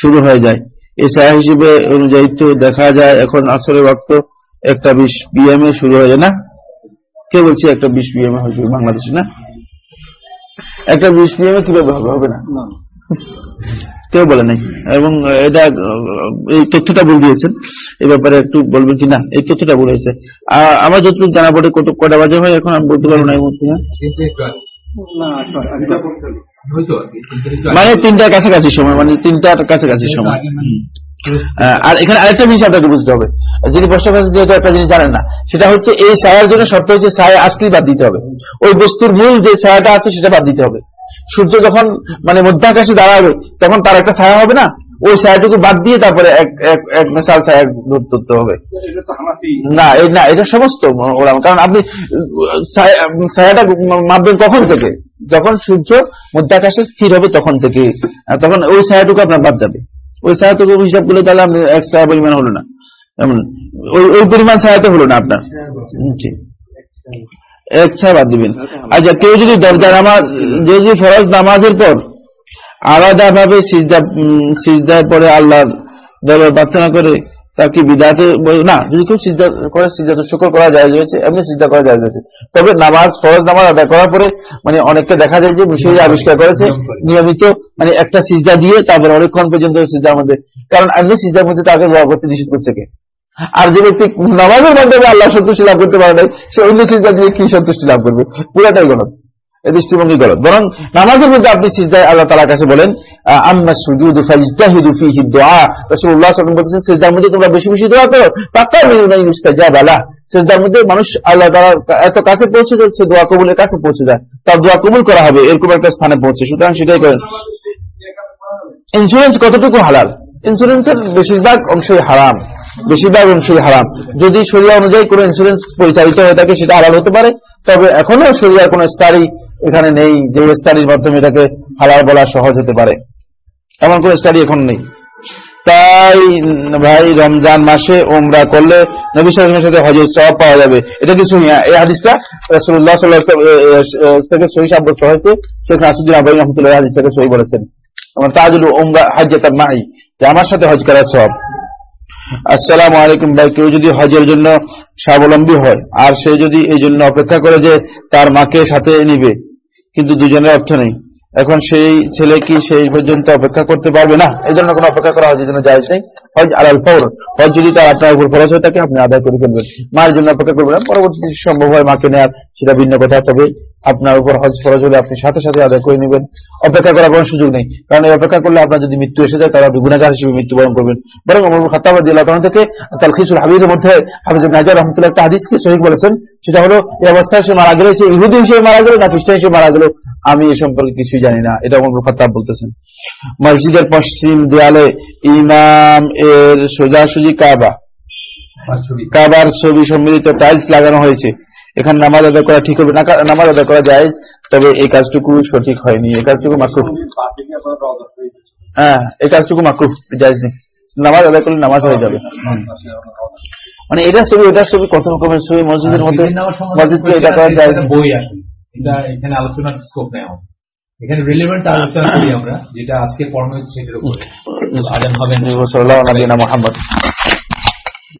শুরু হয়ে যায়। এই ছায়া হিসেবে অনুযায়ী তো দেখা যায় এখন আসরের ওয়াক্ত একটা বিশ বিএম এ শুরু হয়ে যায় না? কে বলছে একটা বিশ বিএম এ হয়েছে বাংলাদেশে না? একটা বিশ বিএম এ কীভাবে হবে? হবে না? কেউ বলে নাই। এবং এটা এই তথ্যটা বলে দিয়েছেন। এই ব্যাপারে একটু বলবেন কি না? এই তথ্যটা বলেছে আমার যতটুকু জানা পড়ে কত কটা বাজে হয় এখন আমি বলতে পারব না এই মুহূর্তে মানে তিনটার কাছাকাছি সময় মানে তিনটার কাছাকাছি সময়। মানে আর এখানে আরেকটা জিনিস আপনাকে বুঝতে হবে। যিনি প্রশ্ন করেছেন যেহেতু একটা জিনিস জানেন না সেটা হচ্ছে এই ছায়ার জন্য শর্ত হচ্ছে ছায়া আসলেই বাদ দিতে হবে। ওই বস্তুর মূল যে ছায়াটা আছে সেটা বাদ দিতে হবে। সূর্য যখন মানে মধ্যাকাশে দাঁড়াবে তখন তার একটা ছায়া হবে না? ওই ছায়াটুকু বাদ দিয়ে তারপরে এক, এক- মেশাল ছায়া ধর- ধরতে হবে। না এই না, এটা সমস্ত ওরা কারণ আপনি ছায়াটা মাপবেন কখন থেকে? যখন সূর্য মধ্যাকাশে স্থির হবে তখন থেকে তখন ওই ছায়াটুকু আপনার বাদ যাবে। ওই ছায়াটুকু হিসাব করলে তাহলে আপনি এক ছায়া পরিমাণ হলো না। এমন ওই ওই পরিমাণ ছায়াতে হলো না আপনার। এক ছায়া বাদ দিবেন। আচ্ছা কেউ যদি দরজা নামাজ যদি ফরজ নামাজের পর আলাদা ভাবে সিজদা সিজদায় পরে আল্লাহর দরবার প্রার্থনা করে তার কি বিদাতে না যদি কেউ সিজদা করে সিজদা তো শুকর করা যায় হয়েছে এমনি সিজদা করা যায় হয়েছে। তবে নামাজ ফরজ নামাজ আদায় করার পরে মানে অনেককে দেখা যায় যে বিষয় আবিষ্কার করেছে। নিয়মিত মানে একটা সিজদা দিয়ে তারপর অনেকক্ষণ পর্যন্ত সিজদার মধ্যে কারণ এমনি সিজদার মধ্যে তাকে দোয়া করতে নিষেধ করছে কে? আর যে ব্যক্তি নামাজের মাধ্যমে আল্লাহ সন্তুষ্টি লাভ করতে পারে নাই সে অন্য সিজদা দিয়ে কি সন্তুষ্টি লাভ করবে? পুরাটাই গলত দৃষ্টিভঙ্গি গলত বরং নামাজের মধ্যে আপনি সিজদায় আল্লাহ তাআলার কাছে বলেন আম্মা সিজদার মধ্যে তোমরা বেশি বেশি দোয়া করো। মধ্যে মানুষ আল্লাহ এত কাছে পৌঁছে যাচ্ছে দোয়া কবুলের কাছে পৌঁছে যায়। তার দোয়া কবুল করা হবে, এরকম একটা স্থানে পৌঁছে। সুতরাং সেটাই করেন। ইন্স্যুরেন্স কতটুকু হালাল? ইন্স্যুরেন্সের বেশিরভাগ অংশই হারাম। বেশিরভাগ অংশই হারাম। যদি শরিয়া অনুযায়ী কোনো ইন্স্যুরেন্স পরিচালিত হয়ে থাকে, সেটা হালাল হতে পারে। তবে এখনও শরিয়ার কোনো স্টাডি এখানে নেই যে স্টাডির মাধ্যমে এটাকে হালাল বলা সহজ হতে পারে। এমন কোন স্টাডি এখন নেই। তাই ভাই, রমজান মাসে ওমরা করলে সাথে হজের সওয়াব পাওয়া যাবে। এটা কিছু এই হাদিসটা থেকে সহি সাব্যস্ত হয়েছে। শেখ নাসিরুদ্দিন আবাই রহমতুল্লাহ সহি বলেছেন। আমার তাজুল হাজ্জাতাম মাই, যে আমার সাথে হজ করার সওয়াব। আসসালামু আলাইকুম ভাই, কেউ যদি হজের জন্য স্বাবলম্বী হয়, আর সে যদি এই জন্য অপেক্ষা করে যে তার মাকে সাথে নিবে কিন্তু দুজনের অর্থ নেই। এখন সেই ছেলে কি সেই পর্যন্ত অপেক্ষা করতে পারবে না? এই জন্য কোনো অপেক্ষা করা হজের জন্য জায়জ নেই। হজ আলাল ফৌর। হজ যদি তার আপনার উপর খরচ হয়ে থাকে, আপনি আদায় করে ফেলবেন। মায়ের জন্য অপেক্ষা করবেন না। পরবর্তীতে সম্ভব হয় মাকে নেওয়ার সেটা ভিন্ন কথা। তবে আপনার উপর হজ খরচ হলে আপনি সাথে সাথে আদায় করে নেবেন। অপেক্ষা করার কোনো সুযোগ নেই। কারণ এই অপেক্ষা করলে আপনার যদি মৃত্যু এসে যায় আপনি গুণাগার হিসেবে মৃত্যুবরণ করবেন। বরং খাতাবাদ আল্লাহ থেকে তালখিসুল হাবিবের মধ্যে হাফিজ নাজার রহমতুল্লাহ একটা হাদিসকে শহীদ বলেছেন। সেটা হলো, এই অবস্থায় সে মারা গেলে, সে ইহুদি হিসেবে মারা গেল, না খ্রিস্টান হিসেবে মারা গেল? আমি এ সম্পর্কে কিছুই জানি না। এটা অমর খাতাব বলতেছেন। মসজিদের পশ্চিম দেয়ালে ইমাম এর সোজাসুজি কাবা। কাবার ছবি সম্মিলিত টাইলস লাগানো হয়েছে। এখানে নামাজ আদায় করা ঠিক হবে না। নামাজ আদায় করা যায় তবে এই কাজটুকু সঠিক হয়নি। এই কাজটুকু মাকরুফ হ্যাঁ এই কাজটুকু মাকরুফ জায়জ নামাজ আদায় করলে নামাজ হয়ে যাবে। মানে এটার ছবি এটার ছবি কত রকমের ছবি মসজিদের মধ্যে মসজিদকে এটা করা যায় বই আসে এটা এখানে আলোচনার স্কোপ নেই আমাদের এখানে রিলেভেন্ট আলোচনা করি আমরা যেটা আজকে হয়েছে সেটার উপরে। আজান হবে মোহাম্মদ।